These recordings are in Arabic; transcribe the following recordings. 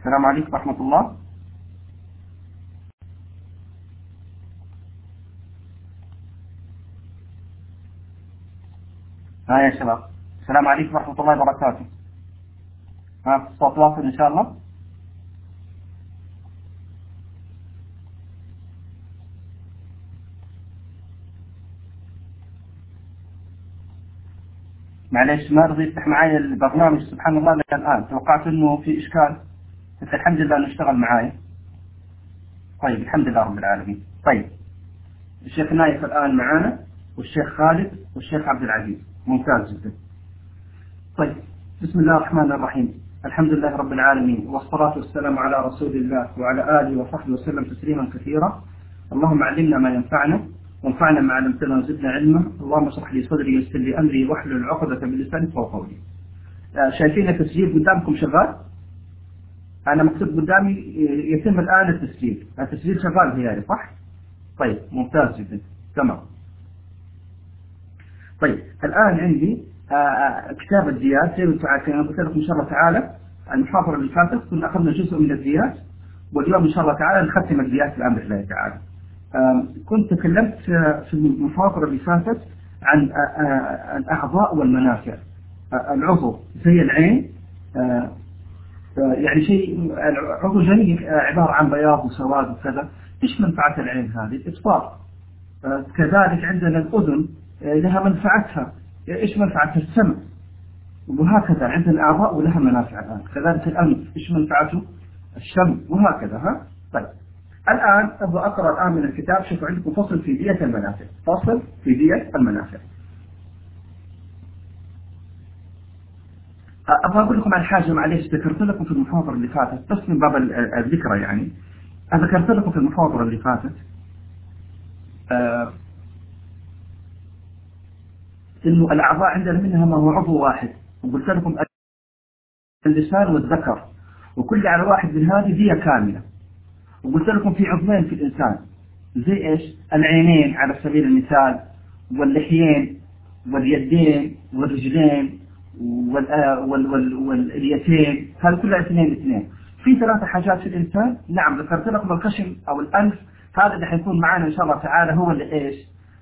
السلام عليكم ورحمة الله. ها يا شباب. السلام عليكم ورحمة الله وبركاته. ها الصوت واصل إن شاء الله. معليش ما رضي يفتح معي البرنامج سبحان الله لك الآن توقعت أنه في إشكال. بس الحمد لله أنه اشتغل معاي. طيب الحمد لله رب العالمين. طيب الشيخ نايف الآن معانا والشيخ خالد والشيخ عبد العزيز. ممتاز جدا. طيب بسم الله الرحمن الرحيم. الحمد لله رب العالمين والصلاة والسلام على رسول الله وعلى آله وصحبه وسلم تسليما كثيرا. اللهم علمنا ما ينفعنا وانفعنا ما علمتنا وزدنا علما. اللهم اشرح لي صدري ويسر لي أمري واحلل عقدة من لساني فوق قولي. آه، شايفين التسجيل قدامكم شغال؟ أنا مكتوب قدامي يتم الآن التسجيل، التسجيل شغال هي صح؟ طيب ممتاز جدا تمام. طيب الآن عندي آه، آه، كتاب الديات زي ما قلت لكم إن شاء الله تعالى المحاضرة اللي فاتت كنا أخذنا جزء من الديات واليوم إن شاء الله تعالى نختم الديات بامر الله تعالى. كنت تكلمت في المحاضرة اللي فاتت عن الأعضاء والمنافع العضو زي العين يعني شيء العضو جميل عبارة عن بياض وسواد وكذا. إيش منفعة العين هذه؟ الإبصار كذلك عندنا الأذن لها منفعتها. إيش منفعة السمع؟ وهكذا. عندنا أعضاء ولها منافع الآن. كذلك الأنف إيش منفعته؟ الشم. وهكذا. ها؟ طيب. الآن أبغى أقرأ الآن من الكتاب. شوفوا عندكم فصل في دية المنافع. فصل في دية المنافع. أبغى أقول لكم عن حاجة معليش ذكرت لكم في المحاضرة اللي فاتت. بس من باب الذكرى يعني. ذكرت لكم في المحاضرة اللي فاتت آه إنه الأعضاء عندنا منها ما هو عضو واحد. وقلت لكم اللسان والذكر. وكل على واحد من هذه دية كاملة. وقلت لكم في عضوين في الإنسان. زي إيش؟ العينين على سبيل المثال واللحيين واليدين والرجلين واليتين هذه كلها اثنين اثنين. في ثلاثة حاجات في الإنسان. نعم ذكرت لكم الخشم أو الأنف. هذا اللي حيكون معنا إن شاء الله تعالى هو اللي إيش؟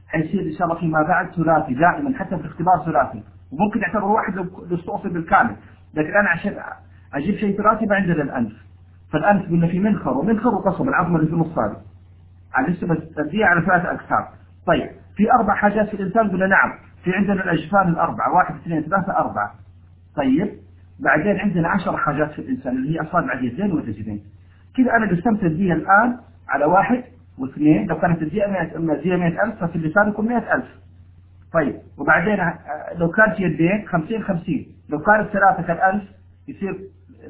حيصير إن شاء الله فيما بعد ثلاثي دائما حتى في الاختبار ثلاثي. وممكن يعتبر واحد لو بالكامل. لكن أنا عشان أجيب شيء ثلاثي ما عندنا الأنف. فالأنف قلنا في منخر ومنخر وقصب العظم اللي في النص على التغذية على ثلاثة أقسام. طيب في أربع حاجات في الإنسان قلنا نعم. في عندنا الأجفان الأربعة واحد اثنين ثلاثة أربعة. طيب بعدين عندنا عشر حاجات في الإنسان اللي هي أصابع اليدين والرجلين. كذا أنا قسمت الدية الآن على واحد واثنين لو كانت الدية 100 100000 ففي اللسان يكون 100000 طيب وبعدين لو كانت يدين 50 50 لو كانت ثلاثة كالألف يصير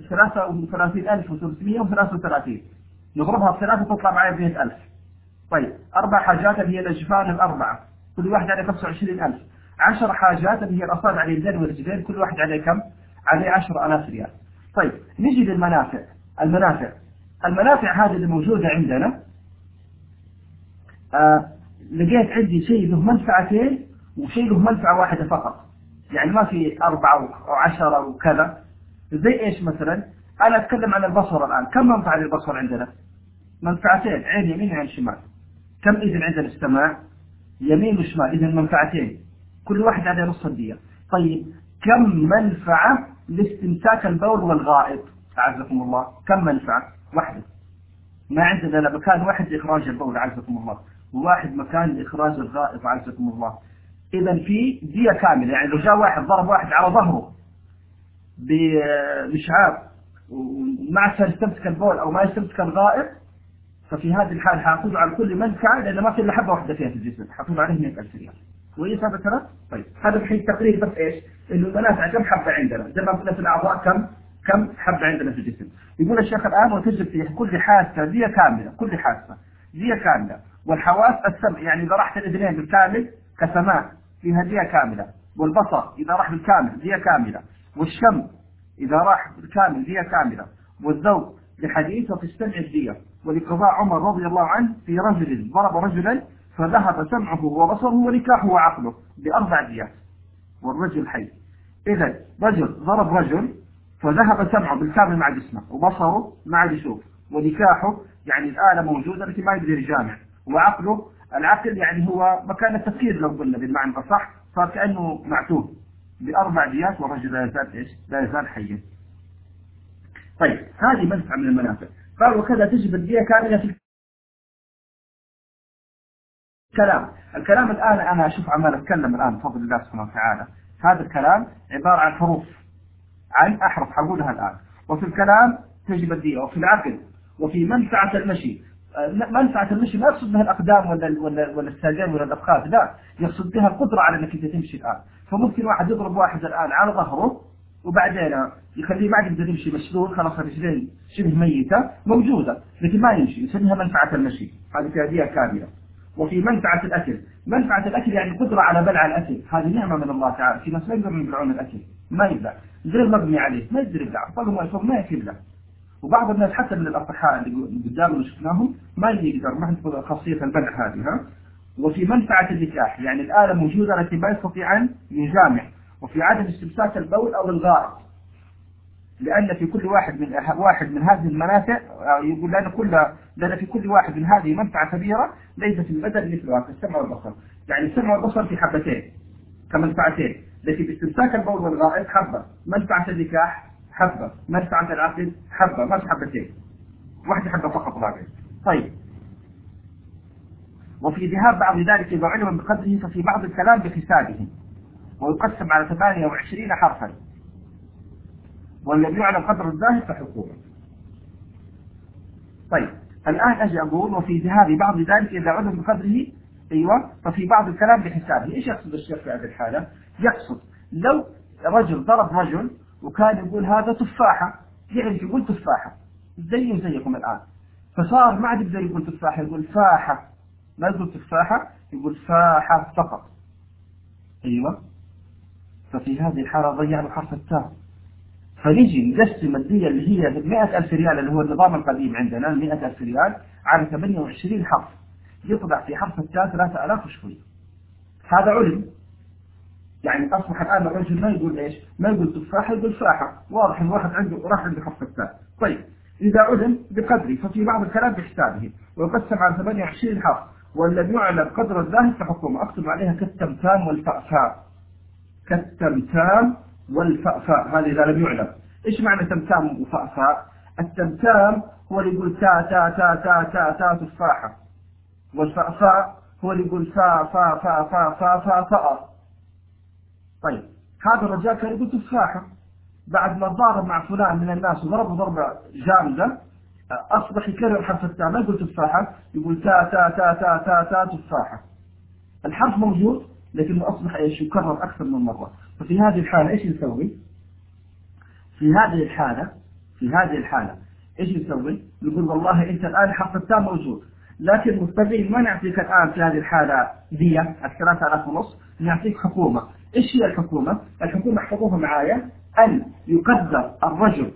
33333 نضربها بثلاثة تطلع معي ب 100000 طيب أربع حاجات اللي هي الأجفان الأربعة. كل واحد عليه 25000 عشر حاجات اللي هي الأصابع اليدين والرجلين كل واحد عليه كم؟ عليه 10000 ريال. طيب نجي للمنافع. المنافع. المنافع هذه اللي موجودة عندنا. آه لقيت عندي شيء له منفعتين وشيء له منفعة واحدة فقط. يعني ما في أربعة أو عشرة وكذا زي إيش مثلا؟ أنا أتكلم عن البصر الآن. كم منفعة للبصر عندنا؟ منفعتين عين يمين وعين شمال. كم إذن عندنا السماع يمين وشمال. إذن منفعتين. كل واحد عليه نص الدية. طيب كم منفعة لاستمساك البول والغائط؟ أعزكم الله. كم منفعة؟ واحدة. ما عندنا إلا مكان واحد لإخراج البول أعزكم الله. وواحد مكان لإخراج الغائط أعزكم الله. إذا في دية كاملة يعني لو جاء واحد ضرب واحد على ظهره بمشعار وما يستمسك البول أو ما يستمسك الغائط ففي هذه الحالة حأخذ على كل منفعة لأن ما في إلا حبة واحدة فيها في الجسم. حأخذ عليه 100000 ريال. كويس هذا الكلام؟ طيب هذا الحين تقرير بس إيش؟ إنه المنافع كم حبة عندنا؟ زي ما قلنا في الأعضاء كم؟ كم حبة عندنا في الجسم؟ يقول الشيخ الآن وتجد في كل حاسة دية كاملة، كل حاسة دية كاملة، والحواس السمع يعني إذا رحت الأذنين بالكامل كسماع فيها دية كاملة، والبصر إذا راح بالكامل دية كاملة، والشم إذا راح بالكامل دية كاملة، والذوق لحديث وفي السمع الدية، ولقضاء عمر رضي الله عنه في رجل ضرب رجلا فذهب سمعه وبصره ونكاحه وعقله بأربع ديات. والرجل حي. إذا رجل ضرب رجل فذهب سمعه بالكامل مع جسمه وبصره عاد يشوف ونكاحه يعني الآلة موجودة لكن ما يقدر يجامع وعقله العقل يعني هو مكان التفكير لو قلنا بالمعنى الأصح كأنه معتوه. بأربع ديات والرجل لا يزال إيش؟ لا يزال حيا. طيب هذه منفعة من المنافع. قال وكذا تجب الدية كاملة في الكلام. الكلام الآن أنا أشوف عمال أتكلم الآن بفضل الله سبحانه وتعالى. هذا الكلام عبارة عن حروف عن أحرف حقولها الآن. وفي الكلام تجب الدية وفي العقل وفي منفعة المشي. منفعة المشي ما يقصد بها الأقدام ولا ولا ولا الساقين ولا الأفخاذ لا. يقصد بها القدرة على أنك تمشي الآن. فممكن واحد يضرب واحد الآن على ظهره وبعدين يخليه ما يقدر يمشي مشلول خلاص الرجلين شبه ميتة موجودة لكن ما يمشي يسميها منفعة المشي. هذه تأدية كاملة. وفي منفعة الأكل. منفعة الأكل يعني القدرة على بلع الأكل. هذه نعمة من الله تعالى. في ناس ما يقدرون يبلعون الأكل. ما يبلع. غير مبني عليه. ما يقدر يبلع. طلب ما يفهم ما يبلع. وبعض الناس حتى من الأصحاء اللي قدامنا شفناهم ما يقدر. ما عنده خاصية البلع هذه ها؟ وفي منفعة النكاح. يعني الآلة موجودة لكن ما يستطيع أن يجامع. وفي عدم استمساك البول أو الغائط. لأن في كل واحد من واحد من هذه المنافع يقول لأن كل لأن في كل واحد من هذه منفعة كبيرة ليس في البدن مثلها في السمع والبصر. يعني السمع والبصر في حبتين كمنفعتين. لكن باستمساك البول والغائط حبة منفعة النكاح حبة منفعة العقل حبة ما حبتين. واحدة حبة فقط باقي. طيب. وفي ذهاب بعض ذلك إذا علم بقدره ففي بعض الكلام بحسابه ويقسم على 28 حرفا. والذي يعلم قدر الذاهب فحكومه طيب الآن أجي أقول وفي ذهاب بعض ذلك إذا علم بقدره أيوة ففي بعض الكلام بحسابه. إيش يقصد الشيخ في هذه الحالة؟ يقصد لو رجل ضرب رجل وكان يقول هذا تفاحة يعرف يقول تفاحة زي زيكم الآن. فصار ما عاد يقدر يقول تفاحة يقول فاحة. ما يقول تفاحة يقول فاحة فقط. أيوة. ففي هذه الحالة ضيعنا حرف التاء. فنجي نقسم الدية اللي هي 100 ألف ريال اللي هو النظام القديم عندنا 100 ألف ريال على 28 حرف. يطلع في حرف التاء 3000 وشوي. هذا علم. يعني أصبح الآن الرجل ما يقول إيش؟ ما يقول تفاحة يقول فاحة واضح إن واحد عنده راح عنده حرف التاء طيب إذا علم بقدره ففي بعض الكلام بحسابه ويقسم على 28 حرف. والذي يعلم قدر الذاهب فحكمه أكتب عليها كالتمتام والفأفاء. كالتمتام والفأفاء هذه إذا لم يعلم. إيش معنى تمتام وفأفاء؟ التمتام هو اللي يقول تا تا تا تا تا تا تفاحة. والفأفاء هو اللي يقول فا فا فا فا فا فا فا. طيب هذا الرجال كان يقول تفاحة. بعد ما ضارب مع فلان من الناس وضربه ضربة جامدة أصبح يكرر حرف التاء ما يقول تفاحة يقول تا تا تا تا تا تا تفاحة. الحرف موجود؟ لكنه أصبح إيش يكرر أكثر من مرة. ففي هذه الحالة إيش نسوي؟ في هذه الحالة في هذه الحالة إيش نسوي؟ نقول والله أنت الآن التاء موجود لكن مستقيم ما نعطيك الآن في هذه الحالة دية الثلاثة آلاف ونص نعطيك حكومة. إيش هي الحكومة؟ الحكومة احفظوها معايا أن يقدر الرجل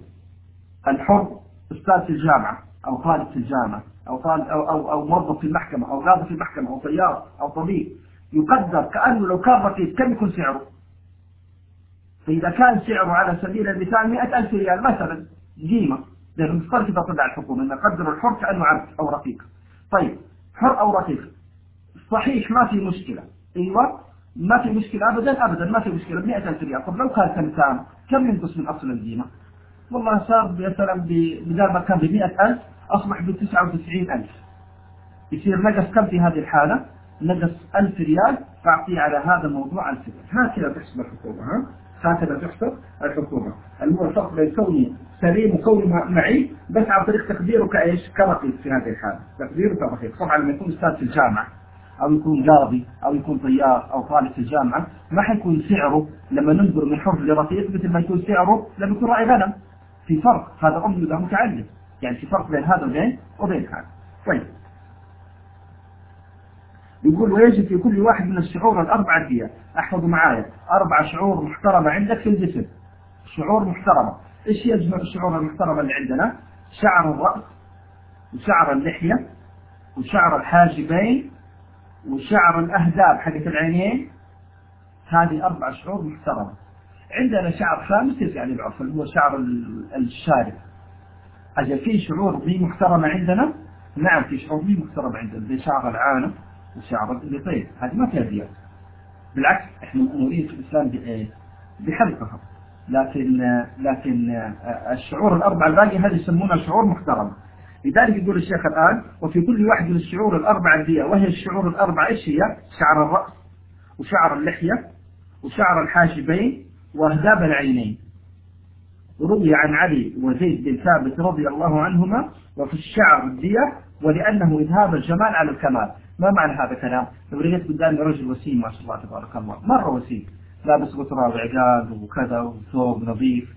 الحر أستاذ في الجامعة أو طالب في الجامعة أو طالب أو أو, أو موظف في المحكمة أو قاضي في المحكمة أو طيار أو طبيب يقدر كأنه لو كان رقيق كم يكون سعره؟ فإذا كان سعره على سبيل المثال 100 ألف ريال مثلا قيمة. لأنه مفترض إذا طلع الحكومة أن قدر الحر كأنه عبد أو رقيق. طيب حر أو رقيق. صحيح ما في مشكلة. أيوة ما في مشكلة أبدا أبدا ما في مشكلة. ب 100000 ريال. طب لو كان تمتام كم ينقص من أصل القيمة؟ والله صار مثلا بدل ما كان ب 100000 أصبح ب 99000 يصير نقص كم في هذه الحالة؟ نقص 1000 ريال فأعطيه على هذا الموضوع 1000 ريال هكذا تحسب الحكومة ها؟ هكذا تحسب الحكومة. الفرق بين كوني سليم وكوني معي بس عن طريق تقديره كإيش؟ كرقيق في هذه الحالة. تقديره كرقيق طبعا لما يكون أستاذ في الجامعة أو يكون قاضي أو يكون طيار أو طالب في الجامعة ما حيكون سعره لما ننظر من حر لرقيق مثل ما يكون سعره لما يكون راعي غنم. في فرق. هذا أمي وده متعلم يعني في فرق بين هذا وبين وبين هذا. طيب. يقول ويجب في كل واحد من الشعور الأربعة دي احفظوا معايا. أربع شعور محترمة عندك في الجسم. شعور محترمة إيش هي الشعور المحترمة اللي عندنا؟ شعر الرأس وشعر اللحية وشعر الحاجبين وشعر الأهداب حقت العينين. هذه أربع شعور محترمة. عندنا شعر خامس يرجع للعرف اللي هو شعر الشارب. أجل في شعور ذي محترمة عندنا؟ نعم في شعور ذي محترمة عندنا زي شعر العانة. وشعر اللطيف هذه ما فيها زيادة. بالعكس إحنا نريد في الإسلام بإيه؟ بحلقها لكن لكن الشعور الأربعة الباقية هذه يسمونها شعور محترمة لذلك يقول الشيخ الآن وفي كل واحد من الشعور الأربعة دي وهي الشعور الأربعة إيش هي؟ شعر الرأس وشعر اللحية وشعر الحاجبين وأهداب العينين. روي عن علي وزيد بن ثابت رضي الله عنهما وفي الشعر الدية ولأنه إذهاب الجمال على الكمال. ما معنى هذا الكلام؟ لو رأيت قدامي رجل وسيم ما شاء الله تبارك الله. مرة وسيم. لابس غترة وعقال وكذا وثوب نظيف.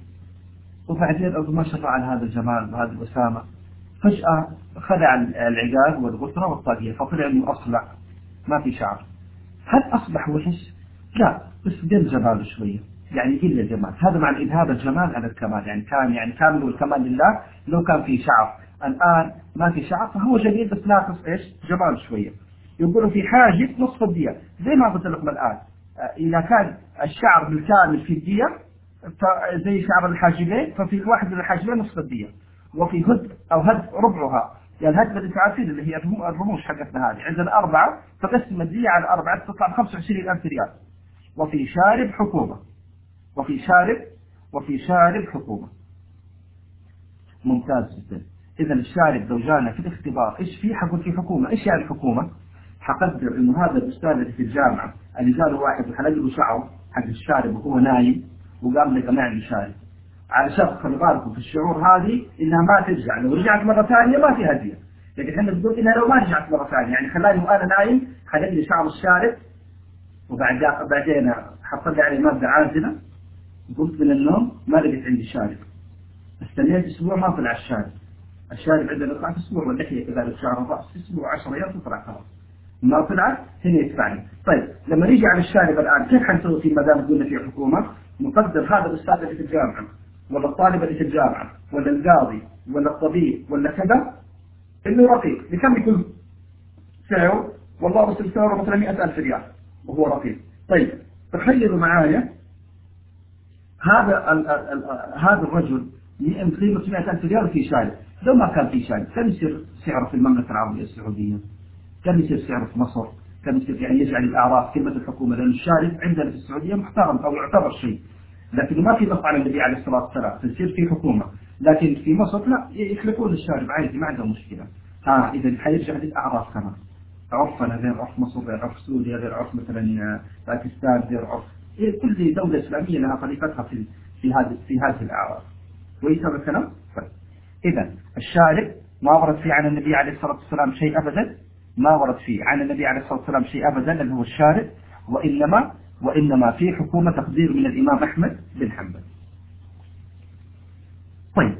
وبعدين ما شاء الله على هذا الجمال وهذه الوسامة فجأة خلع العقال والغترة والطاقية فطلع إنه أصلع. ما في شعر. هل أصبح وحش؟ لا بس قل جماله شوية. يعني قل الجمال هذا مع إذهاب الجمال على الكمال. يعني كان يعني كامل والكمال لله. لو كان في شعر. الآن ما في شعر فهو جميل بس ناقص إيش؟ جمال شوية. يقولوا في حاجة نصف الدية. زي ما قلت لكم الآن. إذا كان الشعر بالكامل في الدية زي شعر الحاجبين ففي الواحد من الحاجبين نصف الدية. وفي هد أو هد ربعها. يعني الهد اللي عارفين اللي هي الرموش حقتنا هذه. عندنا أربعة تقسم الدية على أربعة تطلع ب 25000 ريال. وفي شارب حكومة. وفي شارب وفي شارب حكومة. ممتاز جدا. إذا الشارب لو جانا في الاختبار إيش في حقول في حكومة. إيش يعني الحكومة حقدر إنه هذا الأستاذ اللي في الجامعة. اللي جاله واحد وحلق له شعره حق الشارب وهو نايم وقال لي ما عندي شارب علشان خلي بالكم في الشعور هذه إنها ما ترجع. لو رجعت مرة ثانية ما في هدية. لكن إحنا بنقول إنها لو ما رجعت مرة ثانية يعني خلاني وأنا نايم حلق لي شعر الشارب. وبعد بعدين حط لي عليه مادة عازلة. قمت من النوم ما لقيت عندي شارب. استنيت أسبوع ما طلع الشارب. الشارب عندنا يطلع في أسبوع واللحية كذلك شعر الراس في أسبوع 10 أيام تطلع خلاص. ما طلعت هنا يدفعني طيب لما نيجي على الشارب الآن كيف حنسوي فيه ما دام قلنا في حكومة؟ نقدر هذا الأستاذ اللي في الجامعة ولا الطالب اللي في الجامعة ولا القاضي ولا الطبيب ولا كذا؟ إنه رقيق. بكم يكون سعره والله وصل سعره مثلا 100000 ريال وهو رقيق. طيب تخيلوا معايا هذا ال ال ال هذا الرجل قيمة 100000 ريال في شارع لو ما كان في شارع كم يصير سعره في المملكة العربية السعودية؟ كم يصير سعره في مصر؟ كم يصير يعني يجعل الأعراف كلمة الحكومة لأن الشارع عندنا في السعودية محترم أو يعتبر شيء. لكن ما في نص على النبي عليه الصلاة والسلام تصير في حكومة. لكن في مصر لا يخلقون الشارب عادي ما عندهم مشكلة. ها إذا حيرجع للأعراف كمان. عرفنا غير عرف مصر غير عرف سوريا غير عرف مثلا باكستان غير عرف. إيه، كل دولة إسلامية لها طريقتها في في هذه في هذه الأعراف. هذا الكلام؟ طيب إذا الشارب ما ورد فيه عن النبي عليه الصلاة والسلام شيء أبدا. ما ورد فيه. عن النبي عليه الصلاة والسلام شيء أبدا اللي هو الشارب وإنما وإنما في حكومة تقدير من الإمام أحمد بن حنبل. طيب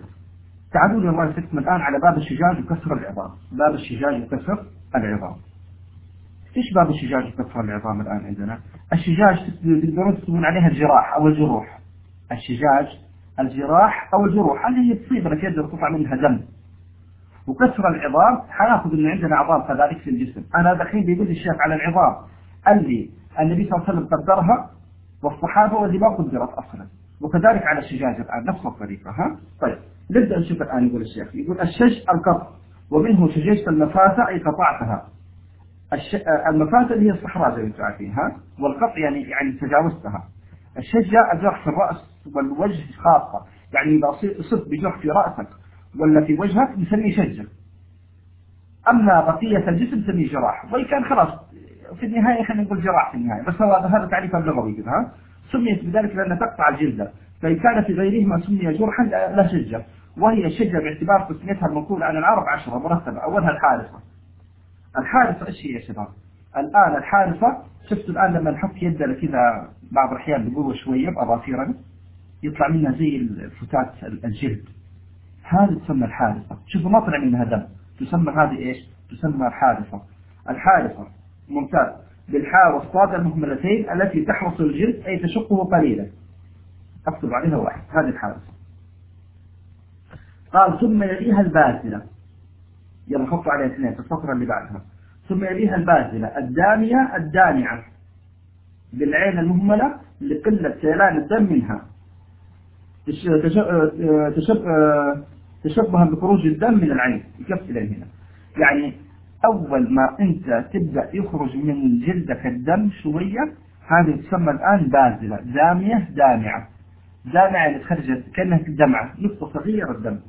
تعالوا لي الله يسلمكم الآن على باب الشجاج وكسر العظام. باب الشجاج وكسر العظام. إيش باب الشجاج وكسر العظام الآن عندنا؟ الشجاج تقدرون تكتبون عليها الجراح أو الجروح. الشجاج الجراح أو الجروح. اللي هي تصيب لك يد تطلع منها دم؟ وكسر العظام حناخذ ان عندنا عظام كذلك في الجسم. أنا دحين بيقول الشيخ على العظام اللي النبي صلى الله عليه وسلم قدرها والصحابة واللي ما قدرت أصلا. وكذلك على الشجاج الآن نفس الطريقة ها؟ طيب نبدأ نشوف الآن يقول الشيخ يقول الشج القطع ومنه شججت المفاتة أي قطعتها. الش... المفاتة اللي هي الصحراء زي ما أنتم عارفين ها؟ والقطع يعني يعني تجاوزتها. الشجة الجرح في الرأس والوجه خاصة يعني إذا صرت بجرح في رأسك ولا في وجهك نسميه شجة أما بقية الجسم نسميه جراح. وإن كان خلاص في النهاية خلينا نقول جراح في النهاية. بس هذا تعريف اللغوي كذا سميت بذلك لأنها تقطع الجلد فإن كان في غيرهما سمي جرحا لا شجة وهي الشجة باعتبار تسميتها المنقولة عن العرب عشرة مرتبة. أولها الحارسة الحارسة إيش هي يا شباب؟ الآن الحارسة شفتوا الآن لما نحط يدنا كذا بعض الأحيان بقوة شوية بأظافيرنا يطلع منها زي الفتات الجلد. هذه تسمى الحارسة شوفوا ما طلع منها دم تسمى هذه إيش؟ تسمى الحارسة الحارسة ممتاز. بالحاء والصاد المهملتين التي تحرس الجلد أي تشقه قليلا. أكتب عليها واحد. هذه الحارسة قال ثم يليها البازلة. يلا حطوا عليها اثنين في الفقرة اللي بعدها. ثم يليها البازلة. الدامية الدامعة بالعين المهملة لقلة سيلان الدم منها. تشبها بخروج الدم من العين يكفي هنا. يعني أول ما أنت تبدأ يخرج من جلدك الدم شوية هذه تسمى الآن بازلة دامية دامعة. دامعة اللي تخرج كأنها دمعة نقطة صغيرة الدم.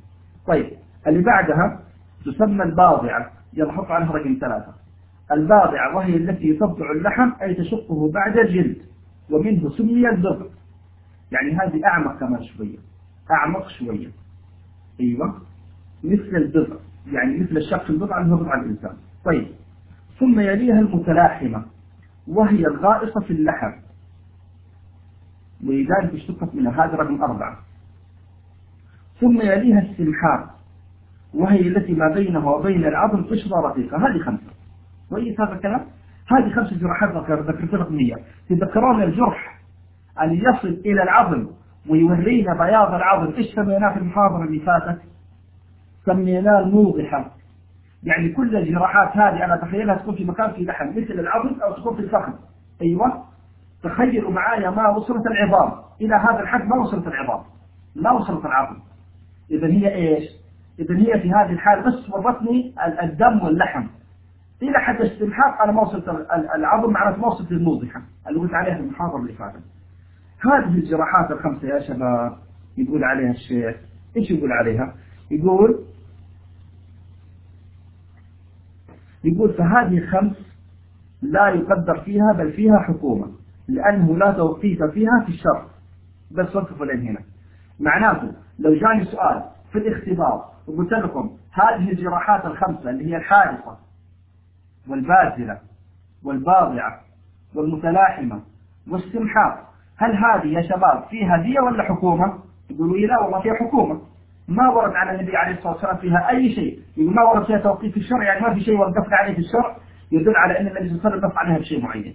طيب اللي بعدها تسمى الباضعة يلا عليها رقم ثلاثة. الباضعة وهي التي تبضع اللحم أي تشقه بعد الجلد ومنه سمي الضغط يعني هذه أعمق كمان شوية أعمق شوية. أيوة. مثل الضغط يعني مثل الشق البضع اللي هو بضع الإنسان. طيب. ثم يليها المتلاحمة. وهي الغائصة في اللحم. ولذلك اشتقت منها هذا رقم أربعة. ثم يليها السمحار. وهي التي ما بينها وبين العظم قشرة رقيقة. هذه خمسة. كويس هذا الكلام؟ هذه خمس جراحات ذكرت رقمية تذكرون الجرح أن يصل إلى العظم ويورينا بياض العظم. إيش سميناه في المحاضرة اللي فاتت؟ سميناه الموضحة. يعني كل الجراحات هذه أنا أتخيلها تكون في مكان في لحم مثل العظم أو تكون في الفخذ. أيوة. تخيلوا معايا ما وصلت العظام. إلى هذا الحد ما وصلت العظام. ما وصلت العظم. إذا هي إيش؟ إذا هي في هذه الحال بس ورتني الدم واللحم. إلى حد استمحاق أنا ما وصلت العظم معناته ما وصلت للموضحة اللي قلت عليها المحاضرة اللي فاتت. هذه الجراحات الخمسة يا شباب يقول عليها الشيخ. إيش يقول عليها؟ يقول يقول فهذه خمس لا يقدر فيها بل فيها حكومة لأنه لا توقيت فيها في الشرع. بس وقفوا لين هنا. معناته لو جاني سؤال في الاختبار وقلت لكم هذه الجراحات الخمسة اللي هي الحادثة والبازلة والباضعة والمتلاحمة والسمحاء هل هذه يا شباب فيها دية ولا حكومة؟ يقولوا لي لا والله فيها حكومة. ما ورد على النبي عليه الصلاة والسلام فيها أي شيء. ما ورد فيها توقيف الشرع يعني ما في شيء وقفنا عليه في الشرع. يدل على أن النبي صلى الله عليه وسلم عليها بشيء معين.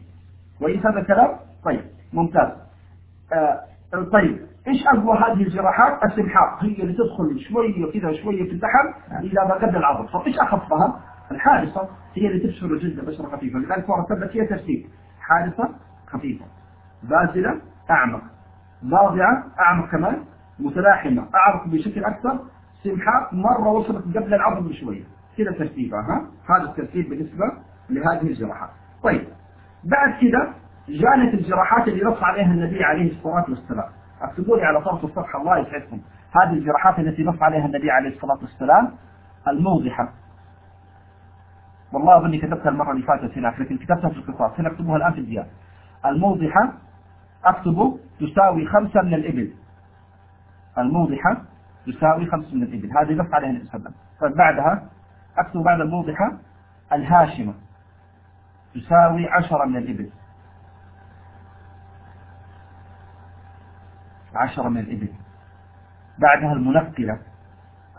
كويس هذا الكلام؟ طيب ممتاز. آه طيب إيش أقوى هذه الجراحات؟ السمحاء. هي اللي تدخل شوية كذا شوية في اللحم إلى ما قد العضل، فايش أخفها؟ الحادثة. هي اللي تبشر الجلد بشرة خفيفة، لذلك ورتبت هي ترتيب حادثة خفيفة. بازلة أعمق. ضاضعه أعمق كمان متلاحمة أعمق بشكل أكثر. سمحاء مرة وصلت قبل العظم بشوية. كذا ترتيبها ها؟ هذا الترتيب بالنسبة لهذه الجراحات طيب بعد كذا جانت الجراحات اللي نص عليها النبي عليه الصلاة والسلام. اكتبوا لي على طرف الصفحة الله يسعدكم. هذه الجراحات التي نص عليها النبي عليه الصلاة والسلام الموضحة. والله أظني كتبتها المرة اللي فاتت هناك لكن كتبتها في القصاص. هنا اكتبوها الآن في الزيادة الموضحة اكتبوا تساوي خمسة من الإبل. الموضحة تساوي خمسة من الإبل. هذه نص عليها النبي صلى الله عليه طيب بعدها أكتب بعد الموضحة الهاشمة. تساوي عشرة من الإبل. عشرة من الإبل. بعدها المنقلة.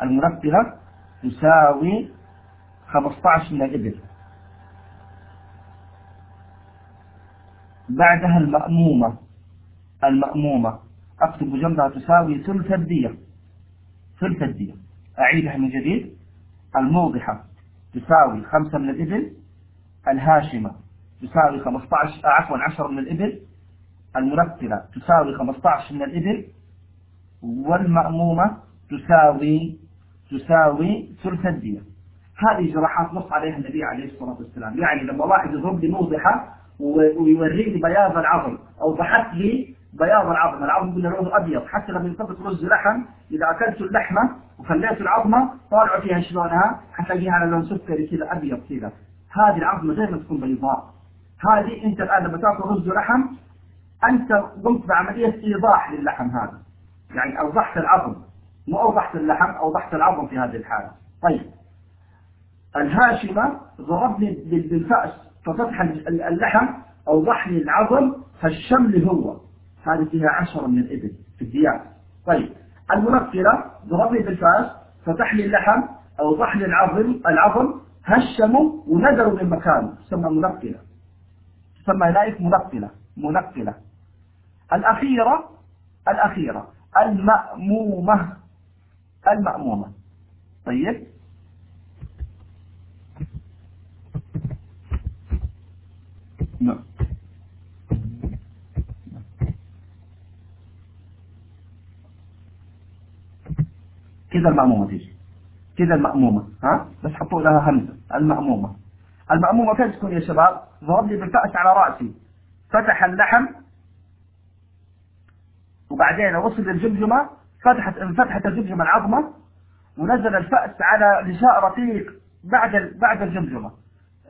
المنقلة تساوي 15 من الإبل. بعدها المأمومة. المأمومة. أكتب جنبها تساوي ثلث الدية ثلث الدية أعيدها من جديد. الموضحة تساوي خمسة من الإبل. الهاشمة تساوي 15 عفوا 10 من الإبل. المرتلة تساوي 15 من الإبل. والمأمومة تساوي تساوي ثلث الدية هذه جراحات نص عليها النبي عليه الصلاة والسلام. يعني لما واحد يضرب لي موضحة ويوري لي بياض العظم أو بحث لي بياض العظم. العظم لونه أبيض. حتى لما ينطبق رز لحم. إذا أكلت اللحمة وخليت العظمة طالعوا فيها شلونها؟ حتلاقيها على لون سكري كذا أبيض كذا. هذه العظمة دائما تكون بيضاء. هذه أنت الآن لما تأكل رز لحم أنت قمت بعملية إيضاح للحم هذا. يعني أوضحت العظم. مو أوضحت اللحم أوضحت العظم في هذه الحالة. طيب. الهاشمة ضربني بالفأس ففتح اللحم أوضح لي العظم فالشمل هو. هذه فيها عشرة من الإبل في الديات طيب المنفرة ضربني بالفأس فتح لي اللحم أوضح لي العظم العظم هشموا ونزلوا من مكانه تسمى منقلة تسمى هناك منقلة منقلة الأخيرة الأخيرة المأمومة. المأمومة. طيب. نعم. كذا المأمومة تيجي. كذا المأمومة ها؟ بس حطوا لها همزة المأمومة. المأمومة كيف تكون يا شباب؟ ضرب لي بالفأس على رأسي. فتح اللحم. وبعدين وصل للجمجمة فتحت انفتحت الجمجمة العظمة ونزل الفأس على غشاء رقيق بعد بعد الجمجمة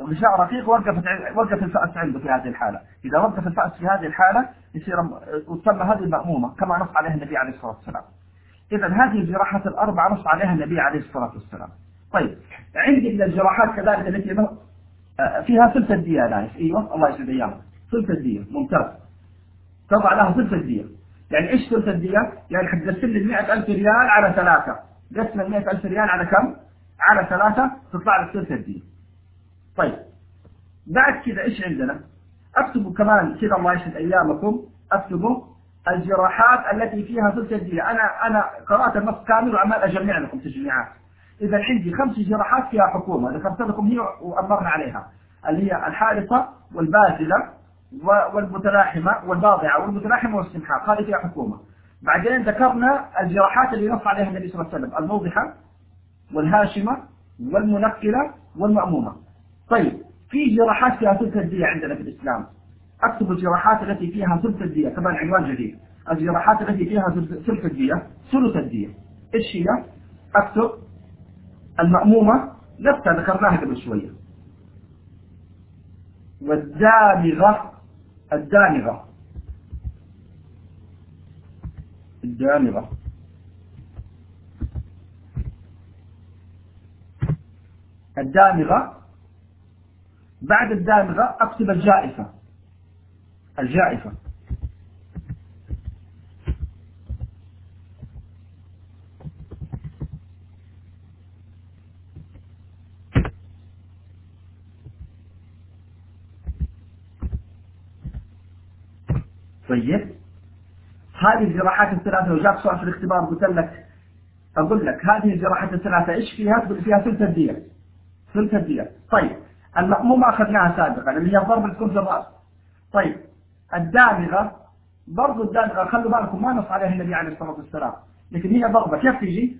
غشاء رقيق وقفت وقف الفأس عنده في هذه الحالة. إذا وقف الفأس في هذه الحالة يصير وتسمى هذه المأمومة كما نص عليها النبي عليه الصلاة والسلام. إذا هذه الجراحات الأربعة نص عليها النبي عليه الصلاة والسلام. طيب عندي من الجراحات كذلك التي فيها ثلث الدية نايف أيوه الله يسعد ايامك ثلث الدية ممتاز. تضع لها ثلث الدية يعني إيش ثلث الدية؟ يعني حتقسم لي 100000 ريال على ثلاثة. قسم ال 100000 ريال على كم؟ على ثلاثة تطلع لك ثلث الدية طيب بعد كذا إيش عندنا؟ اكتبوا كمان كذا الله يسعد أيامكم. اكتبوا الجراحات التي فيها ثلث الدية. أنا أنا قرأت النص كامل وعمال أجمع لكم تجميعات. إذا عندي خمس جراحات فيها حكومة. ذكرت لكم هي وأمرنا عليها. اللي هي الحارصة والبازلة والمتلاحمة والباضعة والمتلاحمة والسمحاء. هذه فيها حكومة. بعدين ذكرنا الجراحات اللي نص عليها النبي صلى الله عليه وسلم. الموضحة والهاشمة والمنقلة والمأمومة. طيب في جراحات فيها ثلث الدية عندنا في الإسلام. أكتب الجراحات التي فيها ثلث الدية كمان عنوان جديد. الجراحات التي فيها ثلث الدية ثلث الدية. إيش هي؟ أكتب المأمومة نفسها ذكرناها قبل شوية. والدامغة الدامغة. الدامغة. الدامغة. بعد الدامغة أكتب الجائفة الجائفة. طيب. هذه الجراحات الثلاثة لو جاك سؤال في الاختبار قلت لك أقول لك هذه الجراحات الثلاثة إيش فيها؟ تقول فيها ثلث الدية ثلث الدية طيب. المأمومة أخذناها سابقا اللي هي الضرب اللي في الرأس. طيب. الدامغة برضو الدامغة خلوا بالكم ما نص عليها النبي عليه الصلاة والسلام. لكن هي ضربة. كيف تجي؟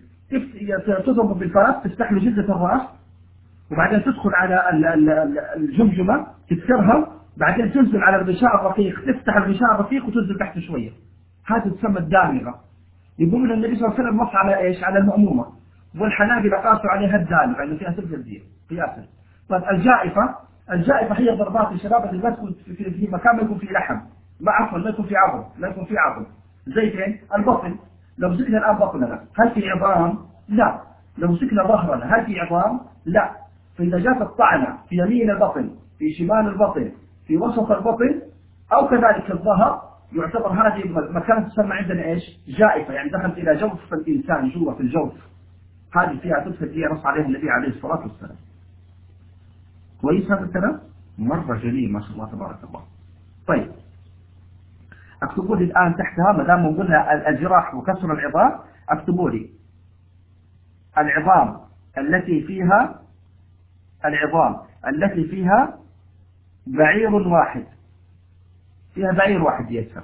تضرب بالفرس تفتح له جلدة الرأس وبعدين تدخل على الجمجمة تكسرها بعدين تنزل على الغشاء الرقيق تفتح الغشاء الرقيق وتنزل تحت شوية. هذه تسمى الدامغة يقولون النبي صلى الله عليه وسلم نص على إيش؟ على المأمومة. والحنابلة قاسوا عليها الدامغة لأنه فيها سلسلة الدين قياسا. طيب الجائفة الجائفة هي ضربات الشباب اللي تكون في, مكان ما يكون فيه لحم. ما عفوا ما يكون فيه عظم لا يكون فيه عظم زي فين؟ البطن. لو مسكنا الآن بطننا هل في عظام؟ لا. لو مسكنا ظهرنا هل في عظام؟ لا. فإذا جاءت الطعنة في يمين البطن في شمال البطن في وسط البطن أو كذلك الظهر يعتبر هذه المكان تسمى عندنا إيش؟ جائفة. يعني دخلت إلى جوف الإنسان جوا في الجوف. هذه فيها تدخل فيها نص عليها النبي عليه الصلاة والسلام. كويس هذا الكلام؟ مرة جميل ما شاء الله تبارك الله. طيب. اكتبوا لي الآن تحتها ما دام قلنا الجراح وكسر العظام اكتبوا لي. العظام التي فيها العظام التي فيها بعير واحد. فيها بعير واحد يسر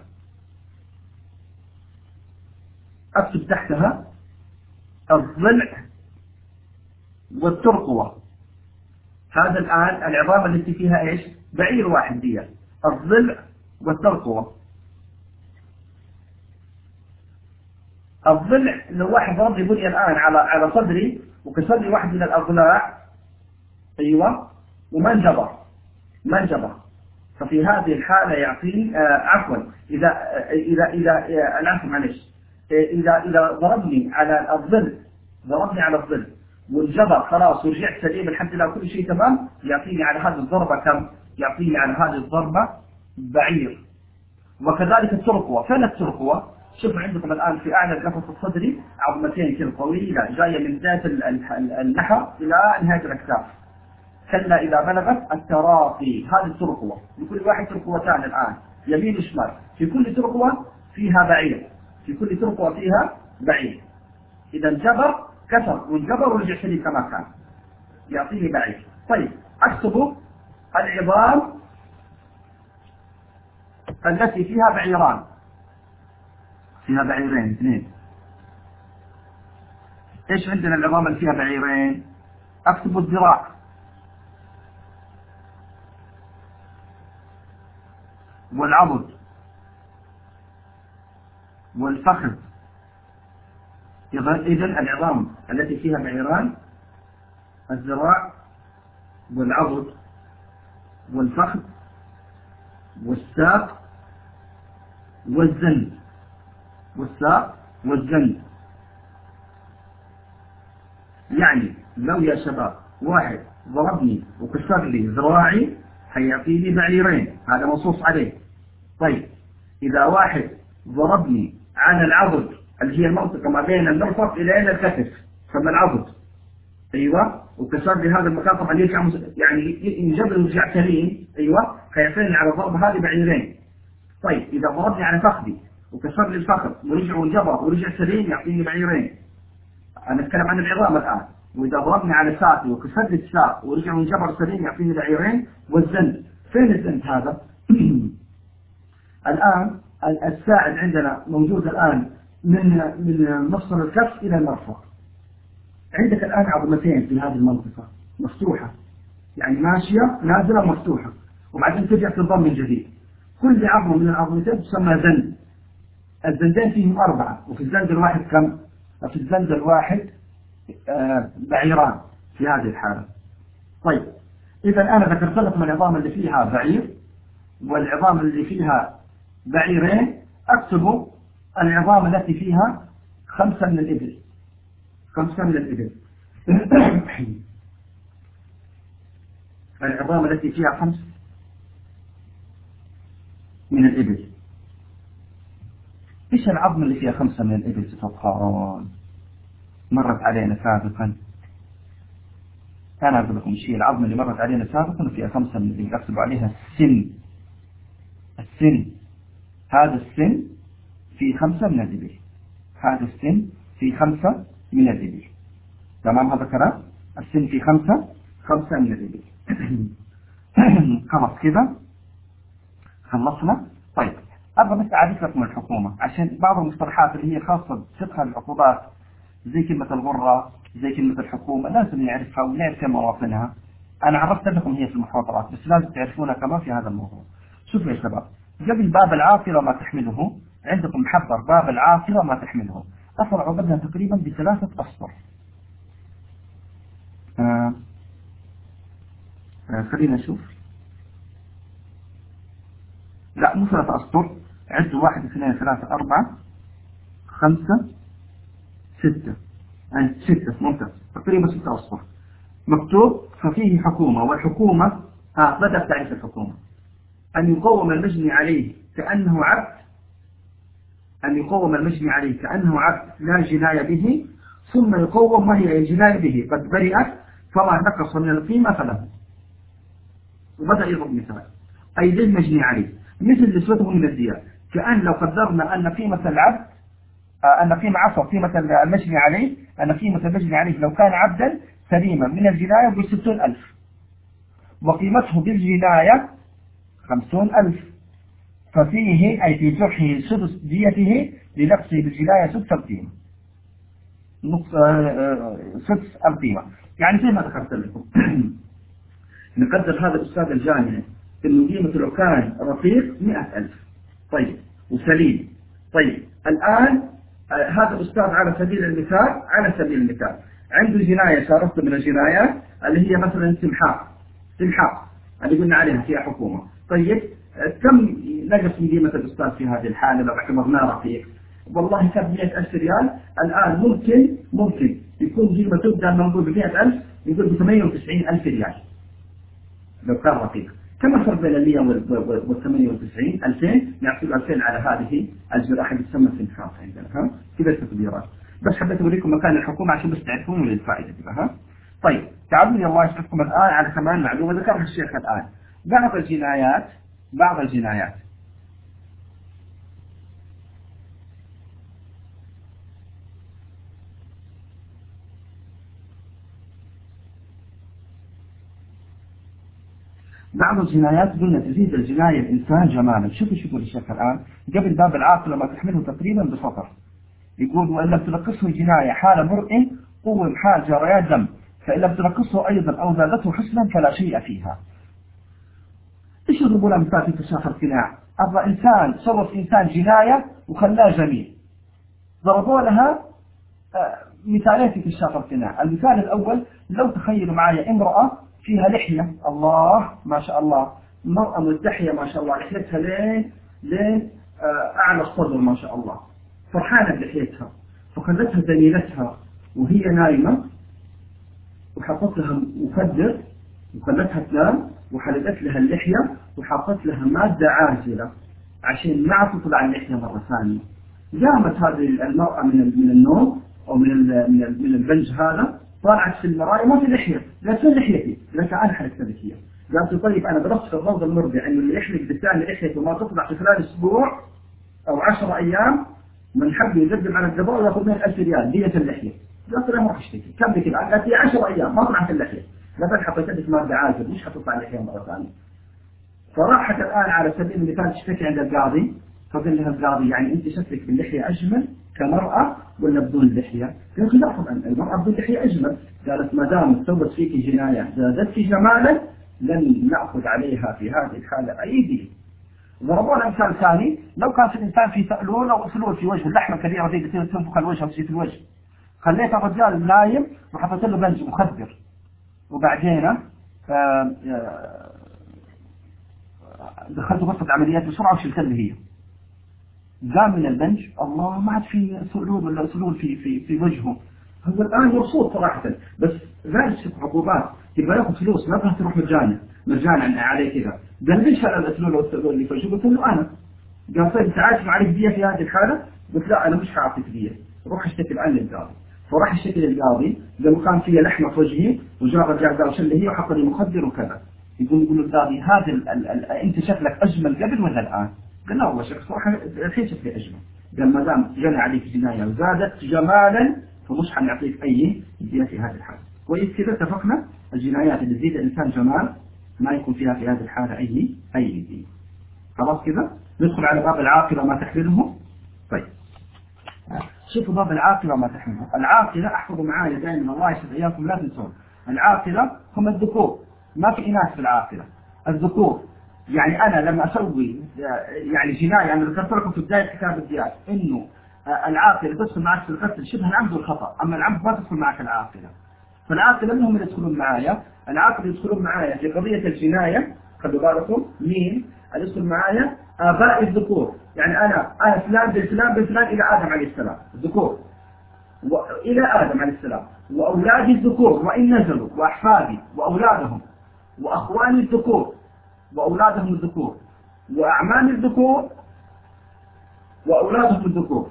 أكتب تحتها الضلع والترقوة. هذا الآن العظام التي فيها إيش؟ بعير واحد دي الضلع والترقوة. الضلع لو واحد ضرب يقول الآن على على صدري وكسر لي واحد من الأضلاع أيوة ومنجبر منجبة ففي هذه الحالة يعطيني آه عفوا. إذا إذا إذا آه العفو معلش. إذا إذا ضربني على الظل ضربني على الظل. والجبر خلاص ورجعت سليم الحمد لله كل شيء تمام. يعطيني على هذه الضربة كم؟ يعطيني على هذه الضربة بعير. وكذلك الترقوة. فين الترقوة؟ شوف عندكم الآن في أعلى القفص الصدري عظمتين كذا طويلة جاية من بداية النحر إلى نهاية الأكتاف. كلا إذا بلغت التراقي. هذه الترقوة. لكل واحد ترقوتان الآن يمين وشمال. في كل ترقوة فيها بعير. في كل ترقوة فيها بعير. إذا الجبر كسر والجبر ورجع سليم كما كان. يعطيني بعير طيب أكتب العظام التي فيها بعيران. فيها بعيرين اثنين. إيش عندنا العظام اللي فيها بعيرين؟ أكتب الذراع. والعضد. والفخذ. إذا العظام التي فيها بعيران الذراع والعضد والفخذ والساق والزند والساق والزند. يعني لو يا شباب واحد ضربني وكسر لي ذراعي حيعطيني بعيرين هذا منصوص عليه. طيب إذا واحد ضربني على العضد اللي هي المنطقة ما بين المرفق إلى إلى الكتف؟ ثم العضد. أيوة. وكسر لي هذا المكان طبعا يرجع يعني ينجبر يرجع سليم أيوة حيعطيني على الضربة هذه بعيرين. طيب إذا ضربني على فخذي وكسر لي الفخذ ورجع وانجبر ورجع سليم يعطيني بعيرين. أنا أتكلم عن العظام الآن. وإذا ضربني على ساقي وكسر لي الساق ورجع وانجبر سليم يعطيني بعيرين. والزند فين الزند هذا؟ الآن الساعد عندنا موجود الآن من من مفصل الكف إلى المرفق عندك الآن عظمتين في هذه المنطقة. مفتوحة. يعني ماشية نازلة مفتوحة. وبعدين ترجع تنضم من جديد كل عظمة من العظمتين تسمى زند الزندين فيهم أربعة. وفي الزند الواحد كم؟ في الزند الواحد آه بعيران في هذه الحالة. طيب. إذا أنا ذكرت لكم العظام اللي فيها بعير والعظام اللي فيها بعيرين أكتب العظام التي فيها خمسة من الإبل. خمسة من الإبل. العظام التي فيها خمس من الإبل. إيش العظم اللي فيها خمسة من الإبل ستبقون مرت علينا سابقا. أنا أقول لكم شيء العظم اللي مرت علينا سابقا فيها خمسة من الإبل. أكتب عليها السن. السن. هذا السن في خمسة من الإبل هذا السن في خمسة من الإبل تمام؟ هذا كلام. السن في خمسة خمسة من الإبل خلاص كذا. خلصنا. طيب أبغى بس أعرف لكم الحكومة. عشان بعض المصطلحات اللي هي خاصة بفقه العقوبات زي كلمة الغرة زي كلمة الحكومة لازم نعرفها ونعرف مواطنها. أنا عرفت لكم هي في المحاضرات بس لازم تعرفونها كمان في هذا الموضوع. شوفوا يا شباب قبل باب العاصرة ما تحمله عندكم محضر باب العاصرة ما تحمله. أفرع بدها تقريبا بثلاثة أسطر. آه. آه. خلينا نشوف. لا مو ثلاثة أسطر. عدوا واحد اثنين ثلاثة أربعة خمسة ستة. يعني ستة ممتاز. تقريبا ستة أسطر. مكتوب ففيه حكومة والحكومة ها بدأ تعريف الحكومة. أن يقوم المجني عليه كأنه عبد أن يقوم المجني عليه كأنه عبد لا جناية به ثم يقوم وهي الجناية به. قد برئت فما نقص من القيمة فله. وبدأ يضرب مثال. أي للمجني عليه مثل نسبته من الديار. كأن لو قدرنا أن قيمة العبد أن قيمة عفوا قيمة المجني عليه أن قيمة المجني عليه لو كان عبدا سليما من الجناية بستون ألف. وقيمته بالجناية خمسون ألف. ففيه أي في جرحه سدس ديته لنقصه بالجناية سدس القيمة نقص سدس القيمة يعني زي ما ذكرت لكم. نقدر هذا الأستاذ الجامعي إنه قيمة لو كان رفيق مئة ألف. طيب وسليم. طيب الآن هذا الأستاذ على سبيل المثال على سبيل المثال. عنده جناية شاركت من الجنايات اللي هي مثلا سمحاء. سمحاء. اللي قلنا عليها فيها حكومة. طيب كم نقص من قيمة الأستاذ في هذه الحالة لو اعتبرناه رفيق والله كان 100000 ريال. الآن ممكن ممكن يكون قيمته بدل ما نقول ب 100000 يقول ب 98000 ريال. لو كان رفيق كم الفرق بين ال 100 وال 98 2000 يعطي 2000 على هذه الجراحة اللي تسمى سنحاف عندنا ها؟ كذا التقديرات. بس حبيت اوريكم مكان الحكومة عشان بس تعرفون للفائدة كذا ها؟ طيب تعالوا الله يشرفكم الآن على كمان معلومة ذكرها الشيخ الآن. بعض الجنايات بعض الجنايات. بعض الجنايات قلنا تزيد الجناية الإنسان جمالا. شوفوا شوفوا الشيخ الآن. قبل باب العاقل لما تحمله تقريبا بسطر. يقول وإن لم تنقصه الجناية حال مرء قوم حال جريان دم. فإن لم تنقصه أيضا أو زادته حسنا فلا شيء فيها. إيش يضربون مثال في كشاف القناع؟ أبغى إنسان صرف إنسان جناية وخلاه جميل. ضربوا لها آه، مثالين في كشاف القناع. المثال الأول لو تخيلوا معي امرأة فيها لحية. الله ما شاء الله. مرأة ملتحية ما شاء الله. لحيتها لين لين آه، أعلى الصدر ما شاء الله. فرحانة بلحيتها. فخلتها زميلتها وهي نايمة. وحطت لها مخدر وخلتها تنام. وحلقت لها اللحية وحطت لها مادة عازلة عشان ما تطلع اللحية مرة ثانية. قامت هذه المرأة من من النوم أو من من من البنج هذا طلعت في المراية ما في لحية. قالت فين لحيتي؟ قالت أنا حلقت لك قالت طيب أنا درست في الروض المرضي إنه اللي يحلق بالثاني لحيته ما تطلع في خلال أسبوع أو 10 أيام من حب يقدم على القضاء ويأخذ منه 1000 ريال دية اللحية. قالت له ما راح أشتكي. كم بكذا؟ قالت لي 10 أيام ما طلعت اللحية. لا حطيت لك مادة عازل مش حتطلع اللحية مرة ثانية. فراحت الآن على سبيل المثال تشتكي عند القاضي فقال لها القاضي يعني أنت شكلك باللحية أجمل كمرأة ولا بدون لحية؟ قالت لا طبعا المرأة بدون لحية أجمل. قالت ما دام سوت فيك جناية زادتك جمالا لن نأخذ عليها في هذه الحالة أي دين. ضربونا مثال ثاني. لو كان في الإنسان في ثألول أو أسلول في وجهه اللحمة كبيرة زي تنفخ الوجه أو الوجه. خليت الرجال نايم وحطيت له بنج مخدر. وبعدين آه، دخلت غرفة عمليات بسرعة وشلت له هي. قام من البنج الله ما عاد في سلول ولا سلول في في في وجهه. هو الآن مبسوط صراحة بس ذلك عقوبات. تبغى ياخذ فلوس ما تبغى تروح مجانا مجانا عليه كذا. قال ليش هذا الأسلول والسلول اللي في قلت له أنا. قال طيب انت عارف معرف دية في هذه الحالة. قلت لا أنا مش حاعطيك دية. روح اشتكي عني القاضي فراح اشتكي للقاضي قال كان في لحمة في وجهي وجاء الرجال قال شل هي وحط لي مخدر وكذا. يقول يقول القاضي هذا أنت شكلك أجمل قبل ولا الآن؟ قال لا والله شكلك صراحة الحين شكلي أجمل. قال ما دام جنى عليك جناية وزادت جمالا فمش حنعطيك أي دية في هذه الحالة. كويس كذا اتفقنا الجنايات اللي تزيد الإنسان جمال ما يكون فيها في هذه الحالة اي أي دية خلاص كذا؟ ندخل على باب العاقله ما تحمله طيب. شوفوا باب العاقله ما تحمله العاقله أحفظوا معايا دائما. الله يسعد إياكم لا تنسون. العاقله هم الذكور. ما في إناث في العاقله الذكور. يعني أنا لما أسوي يعني جناية أنا ذكرت لكم في بداية كتاب الديات إنه العاقله تدخل معك في القتل. شبه العمد والخطأ. أما العمد ما تدخل معك العاقله فالعاقله من هم اللي يدخلون معايا. العاقله يدخلون معايا في قضية الجناية خلوا بالكم مين؟ اللي يدخل معايا آباء الذكور. يعني أنا أنا فلان بن فلان بن فلان إلى آدم عليه السلام الذكور. والى آدم عليه السلام. وأولادي الذكور وإن نزلوا وأحفادي وأولادهم وأخواني الذكور وأولادهم الذكور وأعمام الذكور وأولادهم الذكور.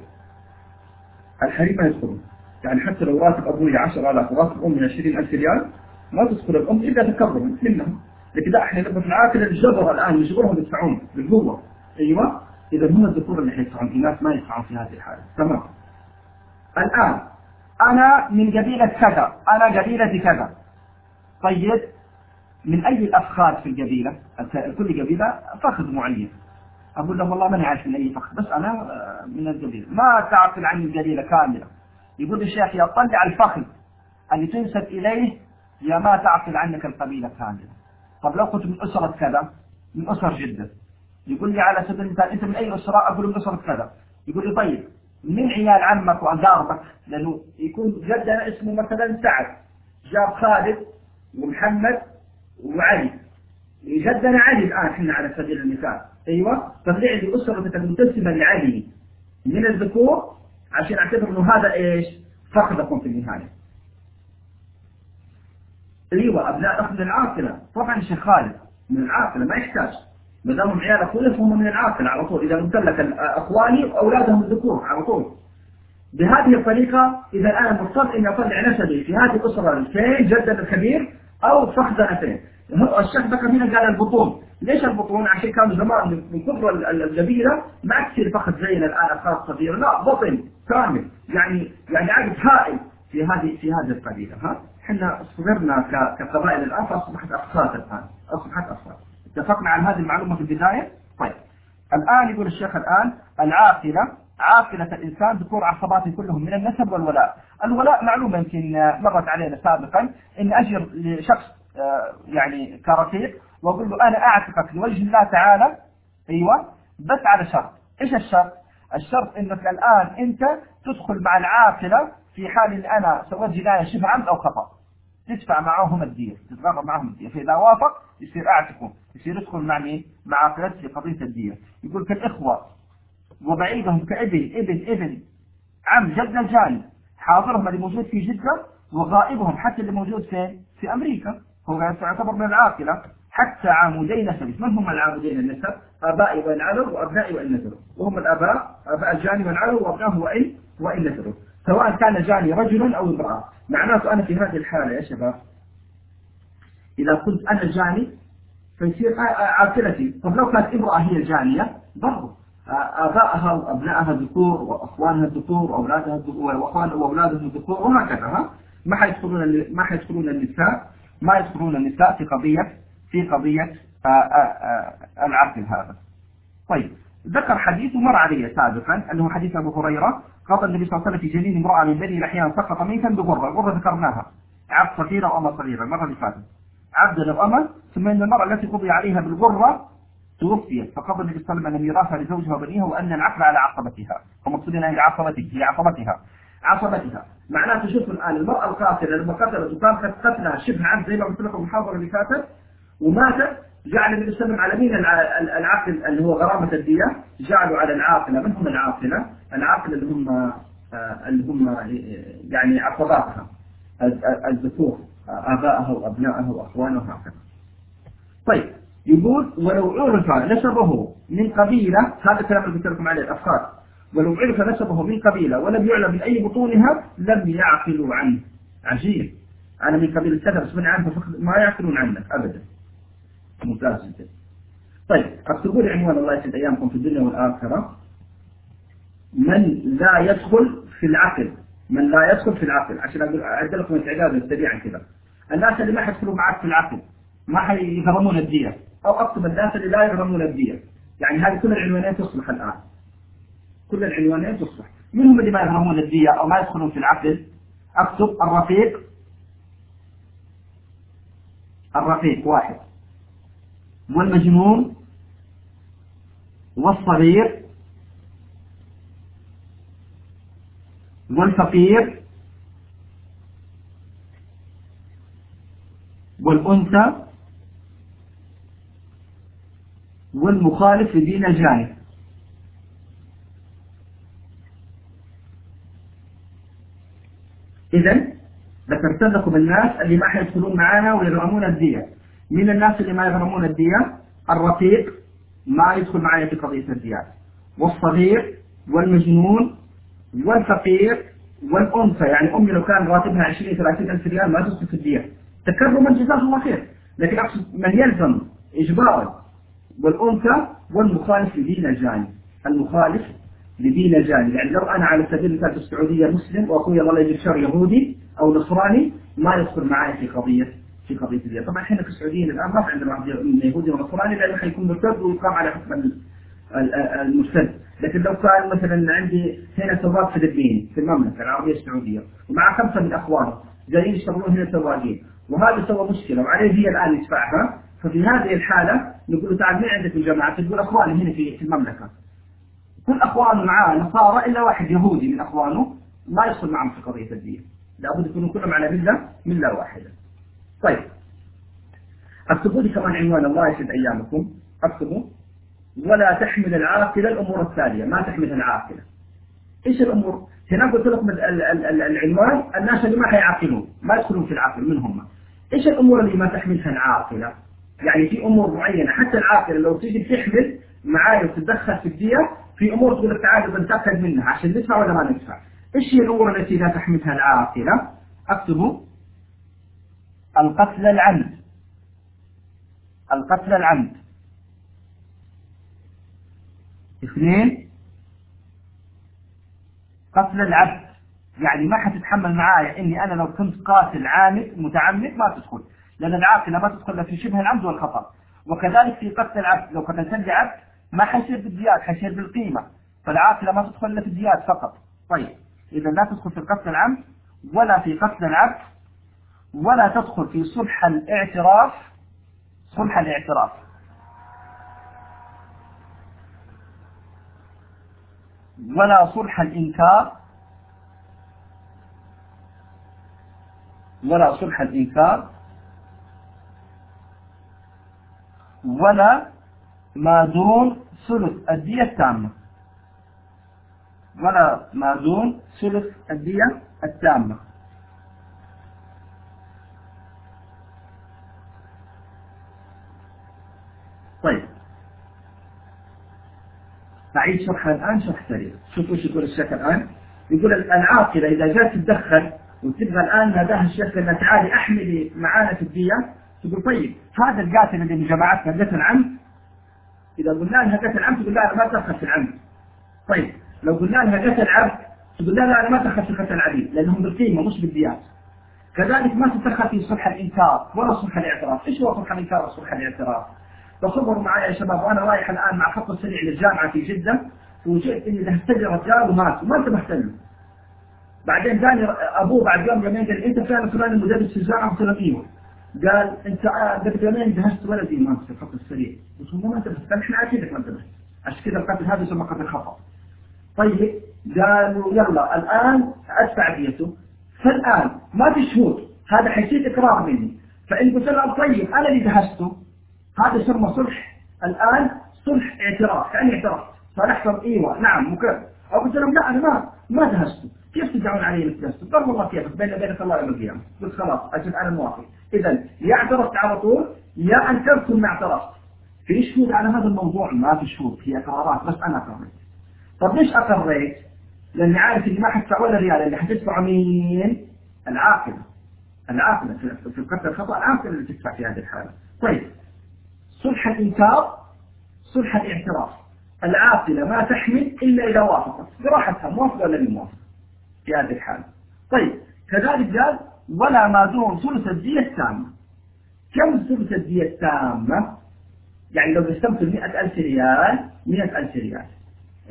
الحريم ما يدخلون يعني حتى لو راتب أبوي 10000 وراتب أمي 20000 ريال ما تدخل الأم إلا تكرما منهم. لكن لا إحنا نبغى العاقل الجبر الآن يشغلهم يدفعون بالقوة. أيوه. إذا هم الذكور اللي حيدفعون الناس ما يدفعون في هذه الحالة. تمام. الآن أنا من قبيلة كذا أنا قبيلتي كذا. طيب من أي الأفخاذ في القبيلة؟ كل قبيلة فخذ معين. أقول له والله ماني عارف من أي فخذ بس أنا آه، من القبيلة. ما تعقل عن القبيلة كاملة. يقول الشيخ يا طلع الفخذ. اللي تنسب إليه يا ما تعقل عنك القبيلة كاملة. طب لو كنت من أسرة كذا من أسر جدة. يقول لي على سبيل المثال أنت من أي أسرة؟ أقول من أسرة كذا. يقول لي طيب من عيال عمك وأقاربك لأنه يكون جدنا اسمه مثلا سعد. جاب خالد ومحمد وعلي. جدنا علي الآن إحنا على سبيل المثال. أيوة؟ طلع لي أسرتك المنتسبة لعلي. من الذكور؟ عشان أعتبر إنه هذا إيش؟ فقدكم في النهاية. أيوة أبناء أخذ العاقلة. طبعا الشيخ خالد من العاقلة ما يحتاج. ما دامهم عيال أخوي فهم من العاقلة على طول. إذا قلت لك أخواني أولادهم الذكور على طول. بهذه الطريقة إذا أنا مضطر إني أطلع نسبي في هذه الأسرة الفين جدا الكبير أو فخذتين الشيخ ذكر هنا قال البطون. ليش البطون؟ عشان كانوا زمان من كثر الجبيرة ما تصير فخذ زينا الآن أفراد صغيرة. لا بطن كامل. يعني يعني عدد هائل في هذه في هذه القبيلة ها؟ إحنا صغرنا كقبائل الآن فأصبحت أفصاد الآن. أصبحت أفصاد اتفقنا على هذه المعلومة في البداية؟ طيب. الآن يقول الشيخ الآن العاقلة عاقلة الإنسان ذكور عصباته كلهم من النسب والولاء. الولاء معلوم يمكن مرت علينا سابقا. إن أجر لشخص آه، يعني كرفيق وأقول له أنا أعتقك لوجه الله تعالى أيوة بس على شرط. إيش الشرط؟ الشرط إنك الآن أنت تدخل مع العاقلة في حال إن أنا سويت جناية شبه عمد أو خطأ. تدفع معهم الدية تتغرب معهم الدية فإذا وافق يصير اعتقه يصير يدخل مع مين؟ مع عاقلته في قضية الدية يقول كالإخوة وبعيدهم كابن ابن ابن عم جد الجاني حاضرهم اللي موجود في جدة وغائبهم حتى اللي موجود فين في أمريكا. هو يعتبر من العاقلة. حتى عامودي نسب من هم العامودين النسب؟ آبائي وإن علوا وأبنائي نزلوا. وهم الآباء آباء الجاني وإن علوا وأبنائه وإن وإن نزلوا. سواء كان جاني رجل أو امرأة. معناته أنا في هذه الحالة يا شباب إذا كنت أنا جاني فيصير عاقلتي طب لو كانت امرأة هي الجانية برضو. آبائها وأبنائها الذكور وأخوانها الذكور وأولادها الذكور وأخوان وأولادهم الذكور وهكذا ما حيدخلون ما حيدخلون النساء ما يدخلون النساء في قضية في قضية العقل هذا. طيب. ذكر حديث مر علي سابقا أنه حديث أبو هريرة قضى النبي صلى الله عليه وسلم في جنين امرأة من بني الأحيان سقط ميتا بغرة الغرة ذكرناها. عبد صغيرة وأمة صغيرة المرة اللي فاتت. عبد الأمة ثم إن المرأة التي قضي عليها بالغرة توفيت. فقضى النبي صلى الله عليه وسلم أن ميراثها لزوجها وبنيها وأن العقل على عصبتها ومقصود أن عصبته هي عصبتها عصبتها معناته شوفوا الآن المرأة القاتلة لما قتلت وكانت قتلها شبه عبد زي ما قلت لكم المحاضرة اللي فاتت ومات جعل النبي صلى الله عليه وسلم على مين العاقل اللي هو غرامة الدية جعلوا على العاقلة. من هم العاقلة؟ العاقلة اللي هم آه، اللي هم آه، يعني عصباتها. الذكور آبائها وأبنائها وأخوانها وهكذا. طيب يقول ولو عرف نسبه من قبيلة هذا الكلام اللي قلت لكم عليه الأفكار. ولو عرف نسبه من قبيلة ولم يعلم من أي بطونها لم يعقلوا عنه. عجيب. أنا من قبيلة كذا بس من عنه ما يعقلون عنك أبدا. ممتاز جدا. طيب اكتبوا لي عنوان الله يسعد أيامكم في الدنيا والآخرة. من لا يدخل في العقل من لا يدخل في العقل عشان أعد لكم التعداد سريعا كذا. الناس اللي ما حيدخلوا معك في العقل ما حيغرمون الدية. أو اكتب الناس اللي لا يغرمون الدية. يعني هذه كل العنوانين تصلح الآن. كل العنوانين تصلح. من هم اللي ما يغرمون الدية أو ما يدخلون في العقل. أكتب الرفيق. الرفيق واحد. والمجنون والصغير والفقير والأنثى والمخالف لدين الجانب إذا ذكرت لكم الناس اللي ما حيدخلون معانا ويغرمون الدية من الناس اللي ما يغرمون الدية الرفيق ما يدخل معي في قضية الديات والصغير والمجنون والفقير والأنثى. يعني أمي لو كان راتبها 20 30 ألف ريال ما تدخل في الدية. تكرما جزاه الله خير. لكن أقصد من يلزم إجبارا والأنثى والمخالف لدين الجاني. المخالف لدين الجاني. يعني لو أنا على سبيل المثال في السعودية مسلم وأخوي الله يجزيه شر يهودي أو نصراني ما يدخل معي في قضية في قضية الدية طبعا إحنا في السعودية الآن ما في عندنا واحد يهودي ونصراني لأنه حيكون مرتد ويقام على حكم المرتد. لكن لو كان مثلا عندي هنا سواق فلبيني في المملكة العربية السعودية ومع خمسة من أخوانه جايين يشتغلون هنا سواقين وهذا سوى مشكلة وعليه هي الآن يدفعها ففي هذه الحالة نقول له تعال مين عندك في الجامعة تقول أخواني هنا في المملكة. كل أخوانه معاه نصارى إلا واحد يهودي من أخوانه ما يدخل معهم في قضية الدين. لابد يكونوا كلهم على ملة ملة واحدة. طيب. اكتبوا لي كمان عنوان الله يسعد أيامكم. اكتبوا. ولا تحمل العاقلة الأمور التالية ما تحملها العاقلة إيش الأمور؟ هنا قلت لكم العنوان. الناس اللي ما حيعاقلون ما يدخلون في العقل من هم؟ إيش الأمور اللي ما تحملها العاقلة يعني في أمور معينة. حتى العاقلة لو تيجي تحمل معايا وتتدخل في الدية في أمور تقول لك تعال بنتاكد منها عشان ندفع ولا ما ندفع؟ إيش هي الأمور التي لا تحملها العاقلة اكتبوا. القتل العمد. القتل العمد. اثنين قتل العبد. يعني ما حتتحمل معايا إني أنا لو كنت قاتل عامد متعمد ما تدخل. لأن العاقله ما تدخل في شبه العمد والخطأ. وكذلك في قتل العبد لو قتلت لي عبد ما حيصير بالزياد حيصير بالقيمة. فالعاقلة ما تدخل إلا في الديات فقط. طيب إذا لا تدخل في القتل العمد ولا في قتل العبد ولا تدخل في صلح الاعتراف صلح الاعتراف. ولا صلح الإنكار ولا صلح الإنكار. ولا ما دون ثلث الدية التامة. ولا ما دون ثلث الدية التامة طيب أعيد شرحها الآن شرح سريع. شوفوا شو يقول الشيخ الآن. يقول العاقلة إذا جات تتدخل وتبغى الآن ناداها الشيخ أنها تعالي أحملي معانا في الدية تقول طيب هذا القاتل اللي من جماعتنا قتل عمد إذا قلنا لها قتل عمد تقول لا أنا ما تدخل في العمد. طيب لو قلنا لها قتل عبد تقول لا لا أنا ما دخلت في قتل العبيد لأنهم بالقيمة مش بالديات. كذلك ما تتدخل في صلح الإنكار ولا صلح الإعتراف. إيش هو صلح الإنكار وصلح الإعتراف؟ تصوروا معي يا شباب وأنا رايح الآن مع خط سريع للجامعة في جدة وجئت إني دهست رجال ومات وما انتبهت له. بعدين جاني أبوه بعد يوم يومين قال أنت فعلا فلان المدرس في الجامعة قلت له أيوه قال أنت قبل يومين دهست ولدي مات في الخط السريع. قلت له ما انتبهت قال إحنا عارفينك ما انتبهت عشان كذا القتل هذا يسمى قتل خطأ. طيب قالوا يلا الآن أدفع ديته فالآن ما في شهود هذا حيصير إقرار مني. فإن قلت له طيب أنا اللي دهسته هذا يسمى صلح. الآن صلح اعتراف كأني اعترفت فنحصل إيوه نعم مكرر. أو قلت لهم لا أنا ما ما دهسته كيف تدعون علي دهسته؟ قال والله كيف؟ بيني وبينك الله يوم القيامة. قلت خلاص أجل أنا موافق إذا يا اعترفت على طول يا أنكرت ما اعترفت. في شهود على هذا الموضوع؟ ما في شهود في إقرارات بس أنا قررت طب ليش أقريت؟ لأني عارف إني ما حدفع ولا ريال اللي حتدفع مين؟ العاقلة. العاقلة في القتل الخطأ العاقلة اللي تدفع في هذه الحالة. طيب. صلح الإنكار صلح الاعتراف. العاقلة ما تحمل إلا إذا وافقت. براحتها موافقة ولا مو موافقة؟ في هذه الحالة. طيب كذلك قال ولا ما دون ثلث الدية التامة. كم ثلث الدية التامة؟ يعني لو قسمت 100000 ريال 100000 ريال.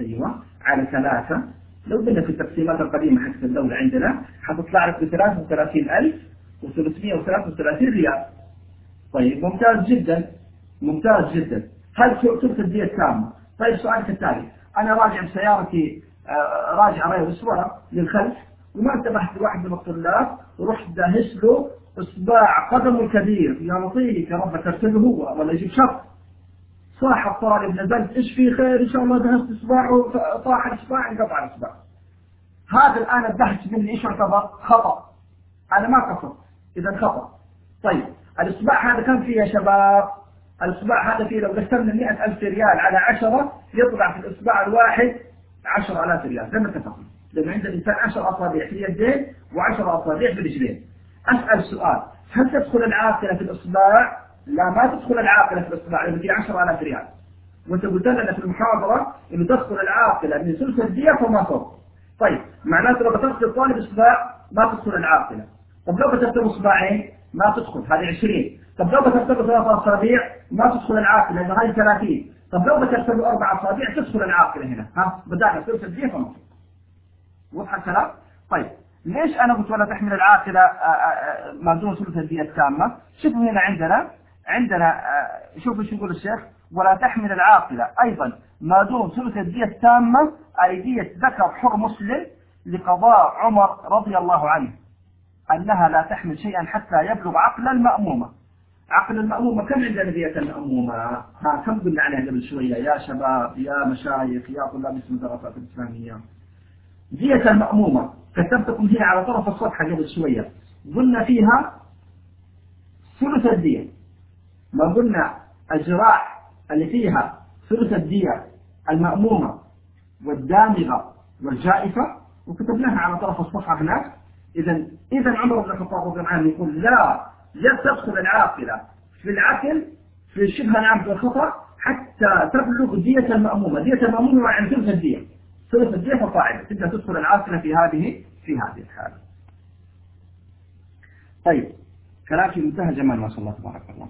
أيوة على ثلاثة. لو قلنا في التقسيمات القديمة حقت الدولة عندنا حتطلع لك ب 33333 ريال. طيب ممتاز جدا. ممتاز جدا. هل ثلث الدية التامة طيب سؤالك التالي أنا راجع بسيارتي آه، راجع ريس ورا للخلف وما انتبهت لواحد من الطلاب ورحت داهس له اصبع قدمه الكبير. يا لطيف يا رب ترسله هو ولا يجيب شخص صاح الطالب نزلت إيش في خير؟ إن شاء الله دهست اصبعه طاح الاصبع انقطع الاصبع هذا الآن الدهش مني إيش يعتبر؟ خطأ. أنا ما قصدت إذا خطأ. طيب الاصبع هذا كم فيه يا شباب؟ الاصبع هذا فيه لو قسمنا 100000 ريال على 10 يطلع في الاصبع الواحد 10000 ريال. زي ما اتفقنا. لأن عند الإنسان 10 أصابع في اليدين و10 أصابع في الرجلين أسأل سؤال. هل تدخل العاقلة في الإصبع لا ما تدخل العاقلة في الإصبع لأنه في 10000 ريال. وأنت قلت لنا في المحاضرة إنه تدخل العاقلة من ثلث الدية فما فوق. طيب معناته لو بترسل الطالب اصبع ما تدخل العاقلة. طب لو بترسل اصبعين ما تدخل. هذه 20 طب لو بترسل ثلاث أصابع ما تدخل العاقلة لأنه هذه 30 طب لو بترسل أربع أصابع تدخل العاقلة هنا. ها؟ بدأنا ثلث الدية فما فوق واضح الكلام؟ طيب ليش أنا قلت ولا تحمل العاقلة ما دون ثلث الدية التامة؟ شوفوا هنا عندنا عندنا شوفوا شو يقول الشيخ ولا تحمل العاقلة أيضا ما دون ثلث الدية التامة أي دية ذكر حر مسلم لقضاء عمر رضي الله عنه أنها لا تحمل شيئا حتى يبلغ عقل المأمومة عقل المأمومة كم عندنا دية المأمومة ها كم قلنا عليها قبل شوية؟ يا شباب يا مشايخ يا طلاب اسم الدراسات الإسلامية. دية المأمومة كتبتكم هي على طرف الصفحة قبل شوية. قلنا فيها ثلث الدية ما قلنا الجراح اللي فيها ثلث الدية المأمومة والدامغة والجائفة وكتبناها على طرف الصفحة هناك. إذا إذا عمر بن الخطاب رضي الله عنه يقول لا لا تدخل العاقلة في العقل في شبه العمد والخطأ حتى تبلغ دية المأمومة، دية المأمومة يعني ثلث الدية. ثلث الدية فصاعدا، تبدأ تدخل العاقلة في هذه في هذه الحالة. طيب كلام في منتهى جمال ما شاء الله تبارك الله.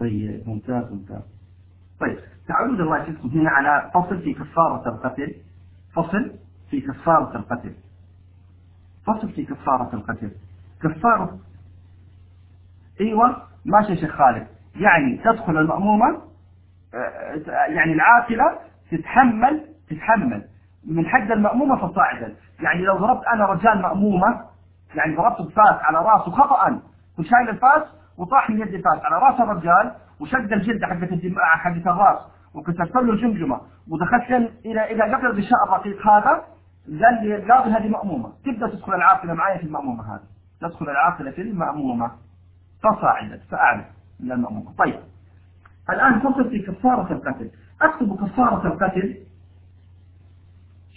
طيب ممتاز ممتاز. طيب تعالوا الله يسلمكم هنا على فصل في كفارة القتل. فصل في كفارة القتل. فصل في كفارة القتل. كفارة أيوه ماشي يا شيخ خالد. يعني تدخل المأمومة آه، يعني العاقلة تتحمل تتحمل. من حد المأمومة فصاعدا. يعني لو ضربت أنا رجال مأمومة يعني ضربت بفاس على رأسه خطأ. وشايل الفاس وطاح من يدي الفاس على رأس الرجال وشد الجلد حقت حقت الرأس وكسرت له الجمجمة. ودخلت إلى إلى قبل الغشاء الرقيق هذا قال لي القاضي هذه مأمومة. تبدأ تدخل العاقلة معايا في المأمومة هذه. تدخل العاقلة في المأمومة. فصاعدا فأعلى من المأمومة. طيب. الآن فصل في كفارة القتل. أكتب كفارة القتل.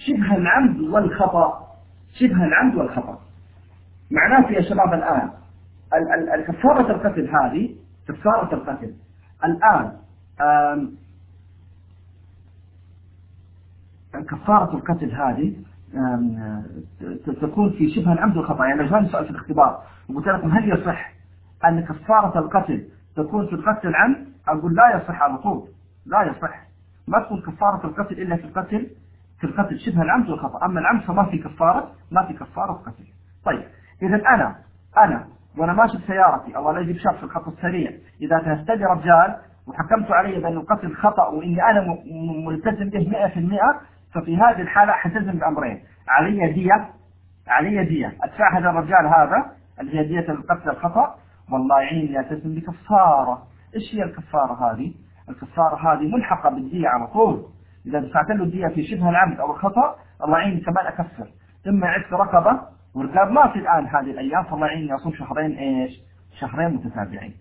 شبه العمد والخطأ. شبه العمد والخطأ. معناته يا شباب الآن كفارة القتل هذه كفارة القتل الآن كفارة القتل هذه تكون في شبه العمد والخطأ يعني لو جاني سؤال في الاختبار. وقلت لكم هل يصح أن كفارة القتل تكون في القتل العمد أقول لا يصح على طول. لا يصح. ما تكون كفارة القتل إلا في القتل في القتل شبه العمد والخطأ أما العمد فما في كفارة ما في كفارة قتل طيب إذا أنا أنا وأنا ماشي بسيارتي. أو أنا أجيب شخص في الخط السريع إذا تهتدي رجال وحكمت علي بأن القتل خطأ وإني أنا ملتزم به 100% ففي هذه الحالة حلتزم بأمرين. علي دية علي دية. أدفع هذا الرجال هذا اللي هي دية القتل الخطأ. والله يعيني ألتزم بكفارة. إيش هي الكفارة هذه؟ الكفارة هذه ملحقة بالدية على طول. إذا دفعت له الدية في شبه العمد أو الخطأ الله يعيني كمان أكفر. إما عدت رقبة والرقاب ما في الآن هذه الأيام فالله يعيني أصوم شهرين إيش؟ شهرين متتابعين.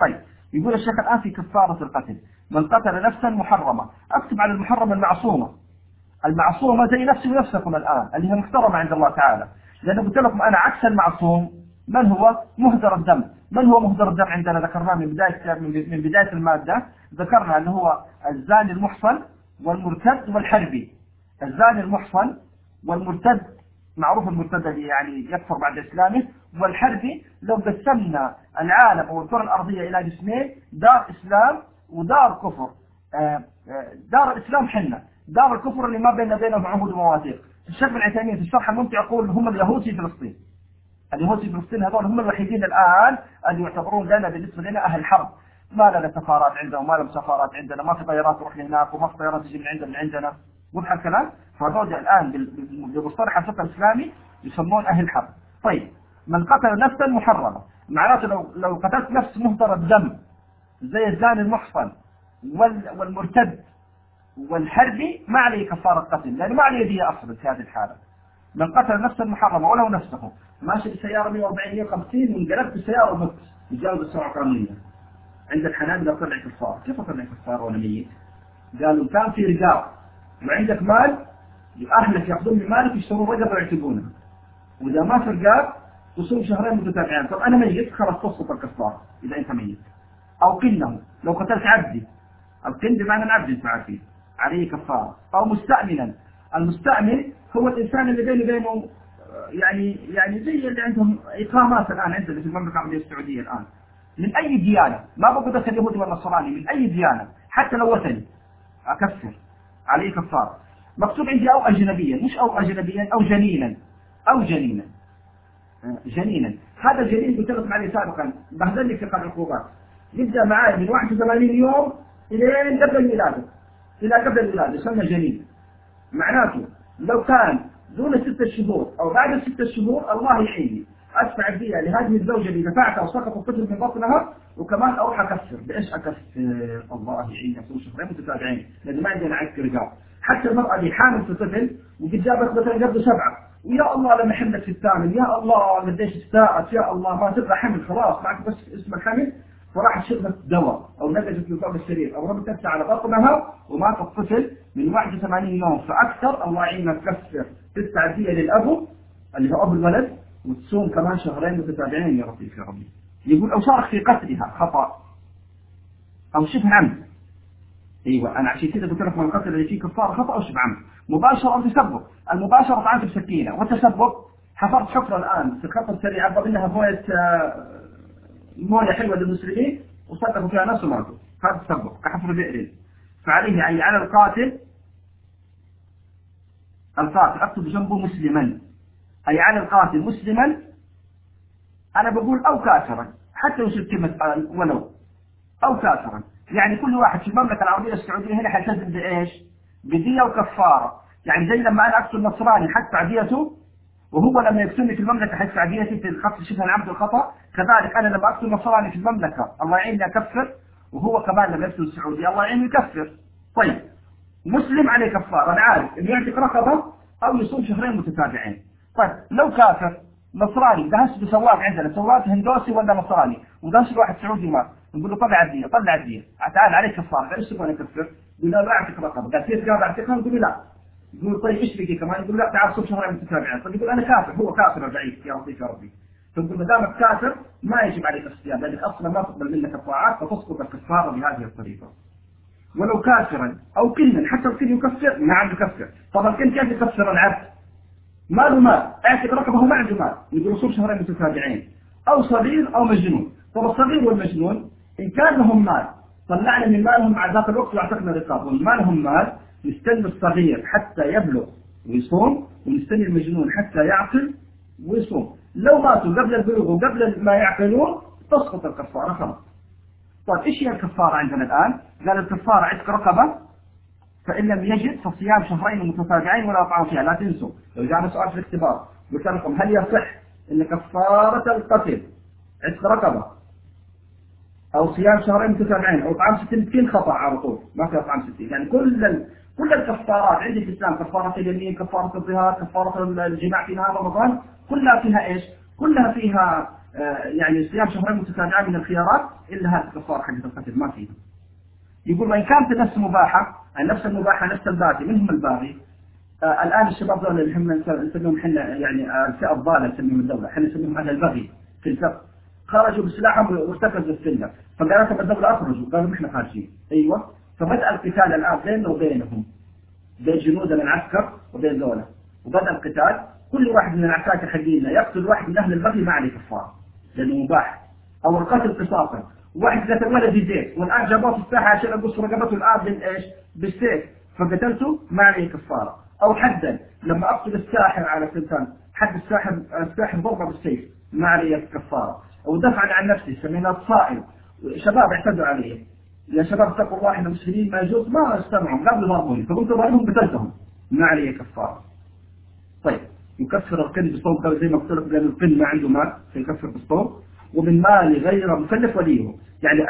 طيب يقول الشيخ الآن في كفارة القتل. من قتل نفسا محرمة. أكتب على المحرمة المعصومة. المعصومة زي نفسي ونفسكم الآن اللي هي محترمة عند الله تعالى. لأنه قلت لكم أنا عكس المعصوم. من هو؟ مهدر الدم. من هو مهدر الدم عندنا؟ ذكرناه من بداية من بداية المادة. ذكرنا أنه هو الزاني المحصن والمرتد والحربي. الزاني المحصن والمرتد معروف المرتد اللي يعني يكفر بعد إسلامه والحربي لو قسمنا العالم أو الكرة الأرضية إلى قسمين دار إسلام ودار كفر. آه، آه، دار الإسلام حنة دار الكفر اللي ما بيننا بينهم عهود ومواثيق. الشيخ بن عثيمين في الشرح الممتع يقول هم اليهود في فلسطين. اليهود في فلسطين هذول هم الوحيدين الآن اللي يعتبرون لنا بالنسبة لنا أهل حرب. ما لنا سفارات عندهم ما لنا سفارات عندنا ما في طيارات تروح لهناك وما في طيارات تجي من عندنا من عندنا. واضح الكلام فهذول الآن بمصطلح الفقه الإسلامي يسمون أهل حرب طيب من قتل نفسا محرمة معناته لو لو قتلت نفس مهدر الدم زي الزاني المحصن والمرتد والحربي ما عليه كفارة قتل لأنه ما عليه دية أصلا في هذه الحالة. من قتل نفسا محرمة ولو نفسه. ماشي بسيارة 140 150 وانقلبت بالسيارة ومت. يتجاوز السرعة القانونية. عند الحنابلة طلع كفار كيف طلع كفار وأنا ميت؟ قالوا كان في رقاب وعندك مال أهلك ياخذون من مالك يشترون رقبة ويعتقونها. وإذا ما في رقاب تصوم شهرين متتابعين. طب أنا ميت خلاص تسقط الكفار إذا أنت ميت. أو قنه لو قتلت عبدي. القن بمعنى العبد انت عارفين عليه كفارة. أو مستأمنا. المستأمن هو الإنسان اللي بينه وبينه يعني يعني زي اللي عندهم إقامات الآن عندنا في المملكة العربية السعودية الآن. من أي ديانة؟ ما بقول بس اليهودي والنصراني من أي ديانة؟ حتى لو وثني. أكفر. عليه كفارة. مكتوب عندي أو اجنبيا مش أو اجنبيا أو جنينا أو جنينا. جنينا. هذا الجنين قلت عليه سابقا. بهذل لي في قدر العقوبات يبدا معي من 81 يوم إلى قبل الولاده إلى قبل الولاده يسمى جنين. معناته لو كان دون ستة شهور أو بعد ستة شهور الله يعيني أدفع الدية لهذه الزوجة اللي دفعتها وسقط الطفل من بطنها وكمان أروح أكفر. بإيش أكفر؟ الله يعيني أصوم شهرين متتابعين. لأن ما عندنا عكس رجال حتى المرأة اللي حامل في طفل وقد جابت مثلا قبل سبعة ويا الله لما حملت في الثامن يا الله قديش استاءت يا الله ما تبغى حمل خلاص معك بس اسم الحمل فراحت شربت دواء أو في فوق السرير أو ربت نفسها على بطنها ومات الطفل من 81 يوم. فأكثر الله يعينك تكفر تدفع الدية للأبو اللي هو أبو الولد وتصوم كمان شهرين متتابعين يا ربي يا ربي. يقول أو شارك في قتلها خطأ. أو شبه عمد. أيوه أنا عشان كذا قلت لك من القتل اللي فيه كفارة خطأ أو شبه عمد. مباشرة أو تسبب. المباشرة طعنت بسكينه والتسبب حفرت حفرة الآن في الخط السريع أبغى منها مويه آه، موية حلوة للمسلمين وصدقوا فيها نفس وماتوا هذا تسبب كحفر بئر. فعليه أي على القاتل القاتل أكتب جنبه مسلما. أي على القاتل مسلما أنا بقول أو كافرا حتى يصير كلمة ولو أو كافرا. يعني كل واحد في المملكة العربية السعودية هنا حيلتزم بإيش؟ بدية وكفارة. يعني زي لما أنا أقتل نصراني حدفع ديته وهو لما يقتلني في المملكة حيدفع ديتي في الخط شبه العمد الخطأ؟ كذلك أنا لما أقتل نصراني في المملكة الله يعيني أكفر. وهو كمان لما يقتل السعودي الله يعينه يكفر. طيب مسلم عليه كفارة. أنا عارف إنه يعتق رقبة أو يصوم شهرين متتابعين. طيب لو كافر نصراني دهش بسواق عندنا سواق هندوسي ولا نصراني ودهش واحد سعودي مات نقول له طلع الدية طلع الدية تعال عليك كفارة إيش تبغى نكفر؟ يقول لا بعتق رقبة قال كيف قال بعتقها؟ نقول لا يقول طيب إيش بقي كمان؟ يقول لا تعال صوم شهرين متتابعين طيب يقول أنا كافر هو كافر ضعيف يا لطيف يا ربي فنقول ما دامك كافر ما يجب عليك الصيام لأنك أصلا ما تقبل منك الطاعات فتسقط الكفارة بهذه الطريقة. ولو كافرا أو كنا حتى الكل يكفر نعم يكفر طب الكل كيف يكفر العبد؟ مال. اعتق عنده مال. يقول صوم شهرين متتابعين أو صغير أو مجنون. طب الصغير والمجنون إن كان لهم مال طلعنا من مالهم على ذاك الوقت واعتقنا رقاب ما لهم مال نستنى الصغير حتى يبلغ ويصوم ونستنى المجنون حتى يعقل ويصوم. لو ماتوا قبل البلوغ وقبل ما يعقلون تسقط الكفارة خلاص. طيب إيش هي الكفارة عندنا الآن؟ قال الكفارة عتق رقبة فإن لم يجد فصيام شهرين متتابعين ولا طعام فيها لا تنسوا لو جاءنا سؤال في الاختبار قلت لكم هل يصح أن كفارة القتل عتق رقبة أو صيام شهرين متتابعين أو طعام 60 مسكين خطأ على طول ما فيها طعام 60 يعني كل. كل الكفارات عندي في الإسلام كفارة اليمين كفارة الظهار كفارة الجماع في نهار رمضان كلها فيها إيش؟ كلها فيها آه يعني صيام شهرين متتابعين من الخيارات إلا هذه الكفارة حقت القتل ما فيها يقول وإن كانت النفس مباحة النفس المباحة نفس الباغي من هم الباغي؟ آه الآن الشباب دول اللي إحنا نسميهم إحنا يعني آه الفئة الضالة نسميهم الدولة. إحنا نسميهم أهل البغي في الفقه. خرجوا بسلاحهم وارتكزوا السلة فقالت لهم الدولة أخرجوا. قالوا إحنا خارجين. أيوة. فبدأ القتال الآن بيننا وبينهم. بين جنود العسكر وبين دولة وبدأ القتال. كل واحد من العساكر حقينا يقتل واحد من أهل البغي ما عليه كفارة. لأنه مباح. أو القتل قصاصا. واحد ولد زيت والآن جابوه في الساحة عشان أقص رقبته الآن بالإيش؟ بالسيف فقتلته ما عليه كفارة. أو حدا. لما أقتل الساحر على سلطان حد الساحر الساحر ضربه بالسيف ما عليه كفارة. أو دفعا عن نفسه سميناه الصائل. شباب اعتدوا عليه. يا شباب اتقوا الله إحنا مسلمين ما يجوز. ما استمعوا. قبل ضربوني فقلت ضربهم قتلتهم ما عليه كفارة. طيب. يكفر القن بالصوم زي ما قلت لك لأن القن ما عنده مال فيكفر بالصوم ومن مال غير مكلف وليه. يعني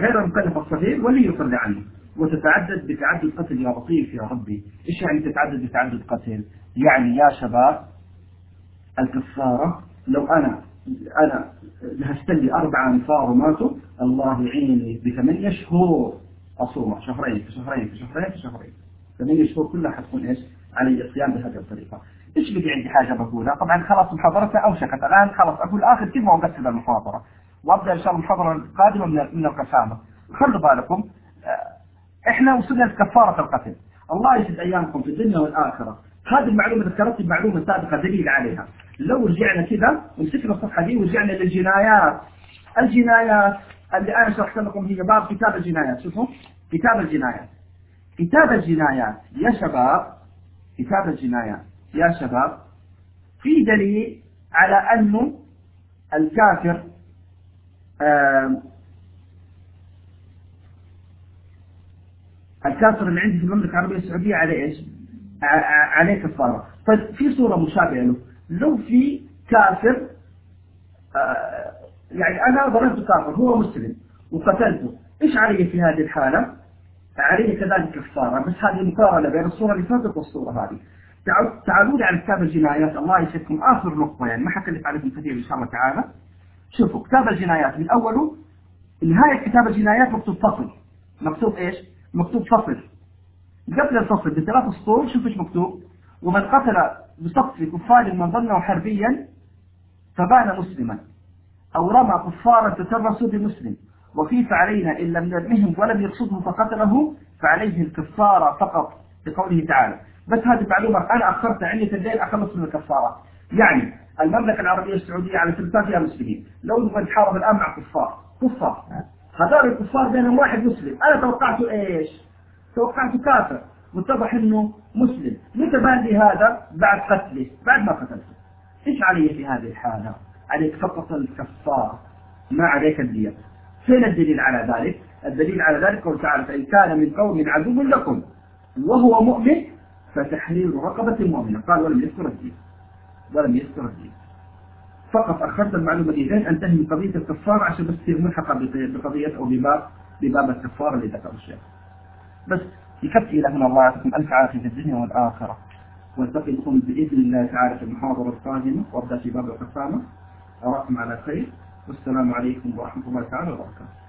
غير المكلف الصغير ولي يصلي عنه وتتعدد بتعدد قتل يا لطيف يا ربي. إيش يعني تتعدد بتعدد قتل؟ يعني يا شباب الكفارة لو أنا أنا جهزت لي أربعة أنفار وماتوا الله يعيني بثمانية شهور أصوم. شهرين في شهرين في شهرين في شهرين. ثمانية شهور كلها حتكون إيش؟ علي الصيام بهذه الطريقة. إيش بقي عندي حاجة بقولها. طبعا خلاص محاضرتنا أوشكت. الآن خلاص أقول آخر كلمة وأقفل المحاضرة. وأبدأ إن شاء الله المحاضرة القادمة من القسامة. خلوا بالكم إحنا وصلنا لكفارة القتل. الله يسعد أيامكم في الدنيا والآخرة. هذه المعلومة ذكرت معلومة سابقة دليل عليها. لو رجعنا كذا ومسكنا الصفحة دي ورجعنا للجنايات. الجنايات اللي أنا شرحت لكم هي باب كتاب الجنايات. شوفوا كتاب الجنايات. كتاب الجنايات. يا شباب كتاب الجنايات. يا شباب في دليل على أنه الكافر الكافر اللي عندي في المملكة العربية السعودية عليه إيش؟ عليه كفارة طيب في صورة مشابهة له لو في كافر آه يعني أنا ضربت كافر هو مسلم وقتلته إيش علي في هذه الحالة؟ علي كذلك كفارة بس هذه مقارنة بين الصورة اللي فاتت والصورة هذه تعالوا لي على كتاب الجنايات. الله يسعدكم. آخر نقطة يعني ما حكلف عليكم كثير إن شاء الله تعالى. شوفوا كتاب الجنايات من أوله نهاية كتاب الجنايات مكتوب فصل. مكتوب إيش؟ مكتوب فصل. قبل الفصل بثلاث سطور شوف إيش مكتوب؟ ومن قتل بصف كفار من ظنه حربيا فبان مسلما. أو رمى كفارا تترسوا بمسلم. وكيف علينا إن لم نرمهم ولم يقصده فقتله فعليه الكفاره فقط. بقوله تعالى. بس هذه المعلومة أنا أخرتها عندي في الليل أخلص من الكفارة. يعني المملكة العربية السعودية على سلطان فيها مسلمين لو نبغى نتحارب الآن مع كفار كفار. هذول الكفار بينهم واحد مسلم. أنا توقعته إيش؟ توقعته كافر. واتضح أنه مسلم. متى بان لي هذا؟ بعد قتله بعد ما قتلته. إيش علي في هذه الحالة؟ عليك فقط الكفار. ما عليك الدية فين الدليل على ذلك؟ الدليل على ذلك قول تعالى فإن كان من قوم عدو لكم وهو مؤمن فتحرير رقبة مؤمنة قال ولم يذكر الدين. ولم يذكر الدين. فقط أخرت المعلومة غير أنتهي من قضية الكفار عشان بس تصير ملحقة بقضية أو بباب بباب الكفار اللي ذكر الشيخ. بس يكفي لهم الله يعطيكم ألف عافية في الدنيا والآخرة. والتقي بكم بإذن الله تعالى في المحاضرة القادمة. وأبدأ في باب القسامة. أراكم على خير. والسلام عليكم ورحمة الله تعالى وبركاته.